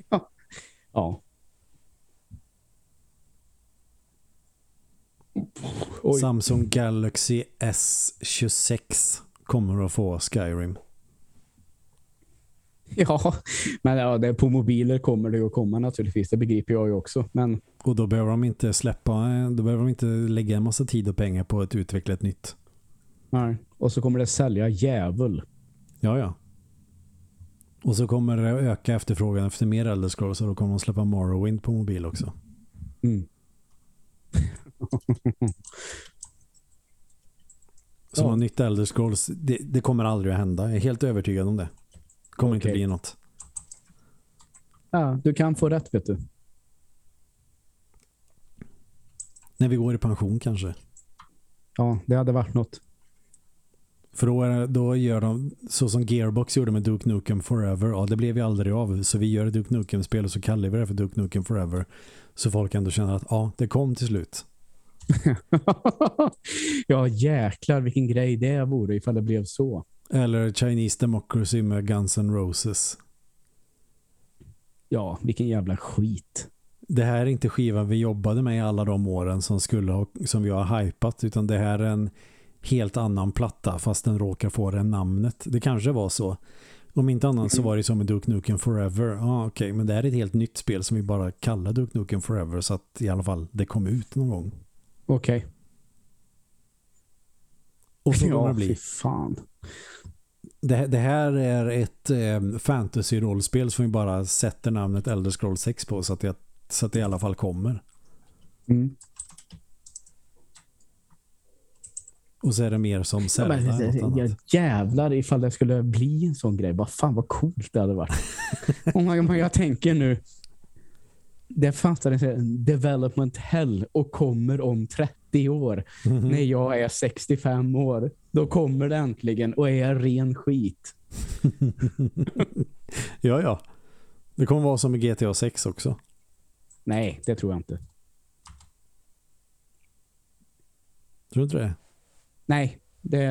Ja. ja. Samsung Galaxy S26 kommer att få Skyrim. Ja, men ja, det, på mobiler kommer det att komma naturligtvis. Det begriper jag ju också. Men... Och då behöver de inte släppa, då behöver de inte lägga en massa tid och pengar på att utveckla ett nytt. Nej. Och så kommer det sälja djävul. Ja, ja. Och så kommer det öka efterfrågan efter mer Elder Scrolls och då kommer de släppa Morrowind på mobil också. Mm. [laughs] Så ja. nytt Elder Scrolls, det, det, kommer aldrig att hända. Jag är helt övertygad om det. Det kommer okay. inte bli något. Ja, du kan få rätt vet du. När vi går i pension kanske. Ja, det hade varit något. För då, då gör de så som Gearbox gjorde med Duke Nukem Forever. Ja, det blev ju aldrig av. Så vi gör Duke Nukem-spel och så kallar vi det för Duke Nukem Forever. Så folk ändå känner att ja, det kom till slut. [laughs] ja, jäklar vilken grej det vore ifall det blev så. Eller Chinese Democracy med Guns N' Roses. Ja, vilken jävla skit. Det här är inte skivan vi jobbade med i alla de åren som, skulle ha, som vi har hypat utan det här är en helt annan platta fast den råkar få det namnet. Det kanske var så. Om inte annat så var det som med Duke Nukem Forever. Ja, ah, okej, okay. men det här är ett helt nytt spel som vi bara kallar Duke Nukem Forever så att i alla fall det kom ut någon gång. Okej. Okay. Och så [laughs] kommer det bli. fan. Det, det, här är ett eh, fantasy-rollspel som vi bara sätter namnet Elder Scrolls 6 på så att det, så att det i alla fall kommer. Mm. Och så är det mer som Zelda. Ja, jag jävlar ifall det skulle bli en sån grej. Vad fan vad coolt det hade varit. [laughs] oh my, jag tänker nu. Det fattar en development hell och kommer om 30 år. Mm -hmm. När jag är 65 år. Då kommer det äntligen och är ren skit. [laughs] ja, ja. Det kommer vara som i GTA 6 också. Nej, det tror jag inte. Tror du inte det? Nej, det,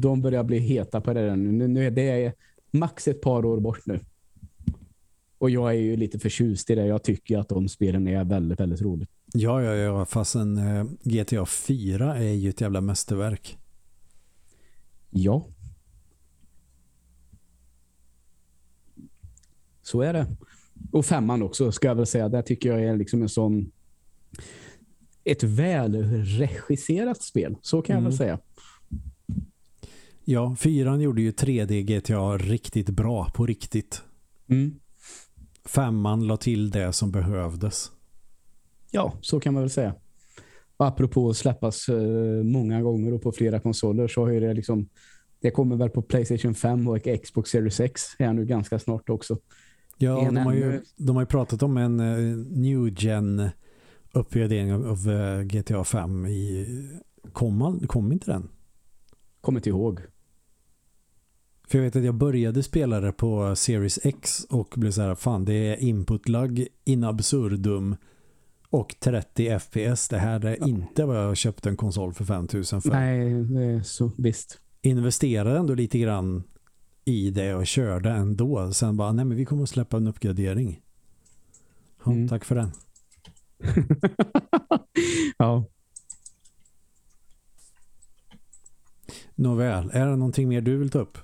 de börjar bli heta på det nu. nu är det max ett par år bort nu. Och jag är ju lite förtjust i det. Jag tycker att de spelen är väldigt, väldigt roligt. Ja, ja, ja. Fast en eh, GTA 4 är ju ett jävla mästerverk. Ja. Så är det. Och femman också ska jag väl säga. Där tycker jag är liksom en sån ett välregisserat spel. Så kan mm. jag väl mm. säga. Ja, fyran gjorde ju 3D GTA riktigt bra på riktigt. Mm. Femman la till det som behövdes. Ja, så kan man väl säga. Och apropå att släppas uh, många gånger och på flera konsoler så har ju det liksom det kommer väl på Playstation 5 och Xbox Series X här nu ganska snart också. Ja, de har, ju, de har ju pratat om en uh, new gen uppgradering av, av uh, eh, GTA 5 i kom, kom inte den? Kommer inte ihåg. För jag vet att jag började spela det på Series X och blev så här, fan det är input lag in absurdum och 30 FPS. Det här är inte vad jag köpte en konsol för 5000 för. Nej, det är så visst. Investerade ändå lite grann i det och körde ändå. Sen bara, nej men vi kommer att släppa en uppgradering. Ja, mm. Tack för den. [laughs] ja. Nåväl, är det någonting mer du vill ta upp?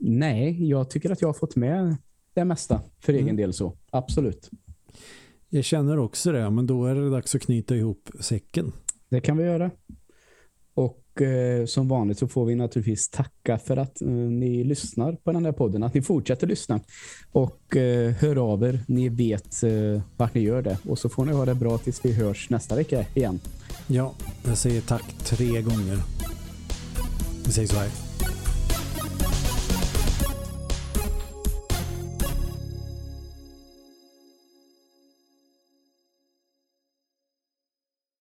Nej, jag tycker att jag har fått med det mesta för egen mm. del så. Absolut. Jag känner också det, men då är det dags att knyta ihop säcken. Det kan vi göra. Och eh, som vanligt så får vi naturligtvis tacka för att eh, ni lyssnar på den här podden. Att ni fortsätter lyssna. Och eh, hör av er. Ni vet eh, vart ni gör det. Och så får ni ha det bra tills vi hörs nästa vecka igen. Ja, jag säger tack tre gånger. Vi säger så här.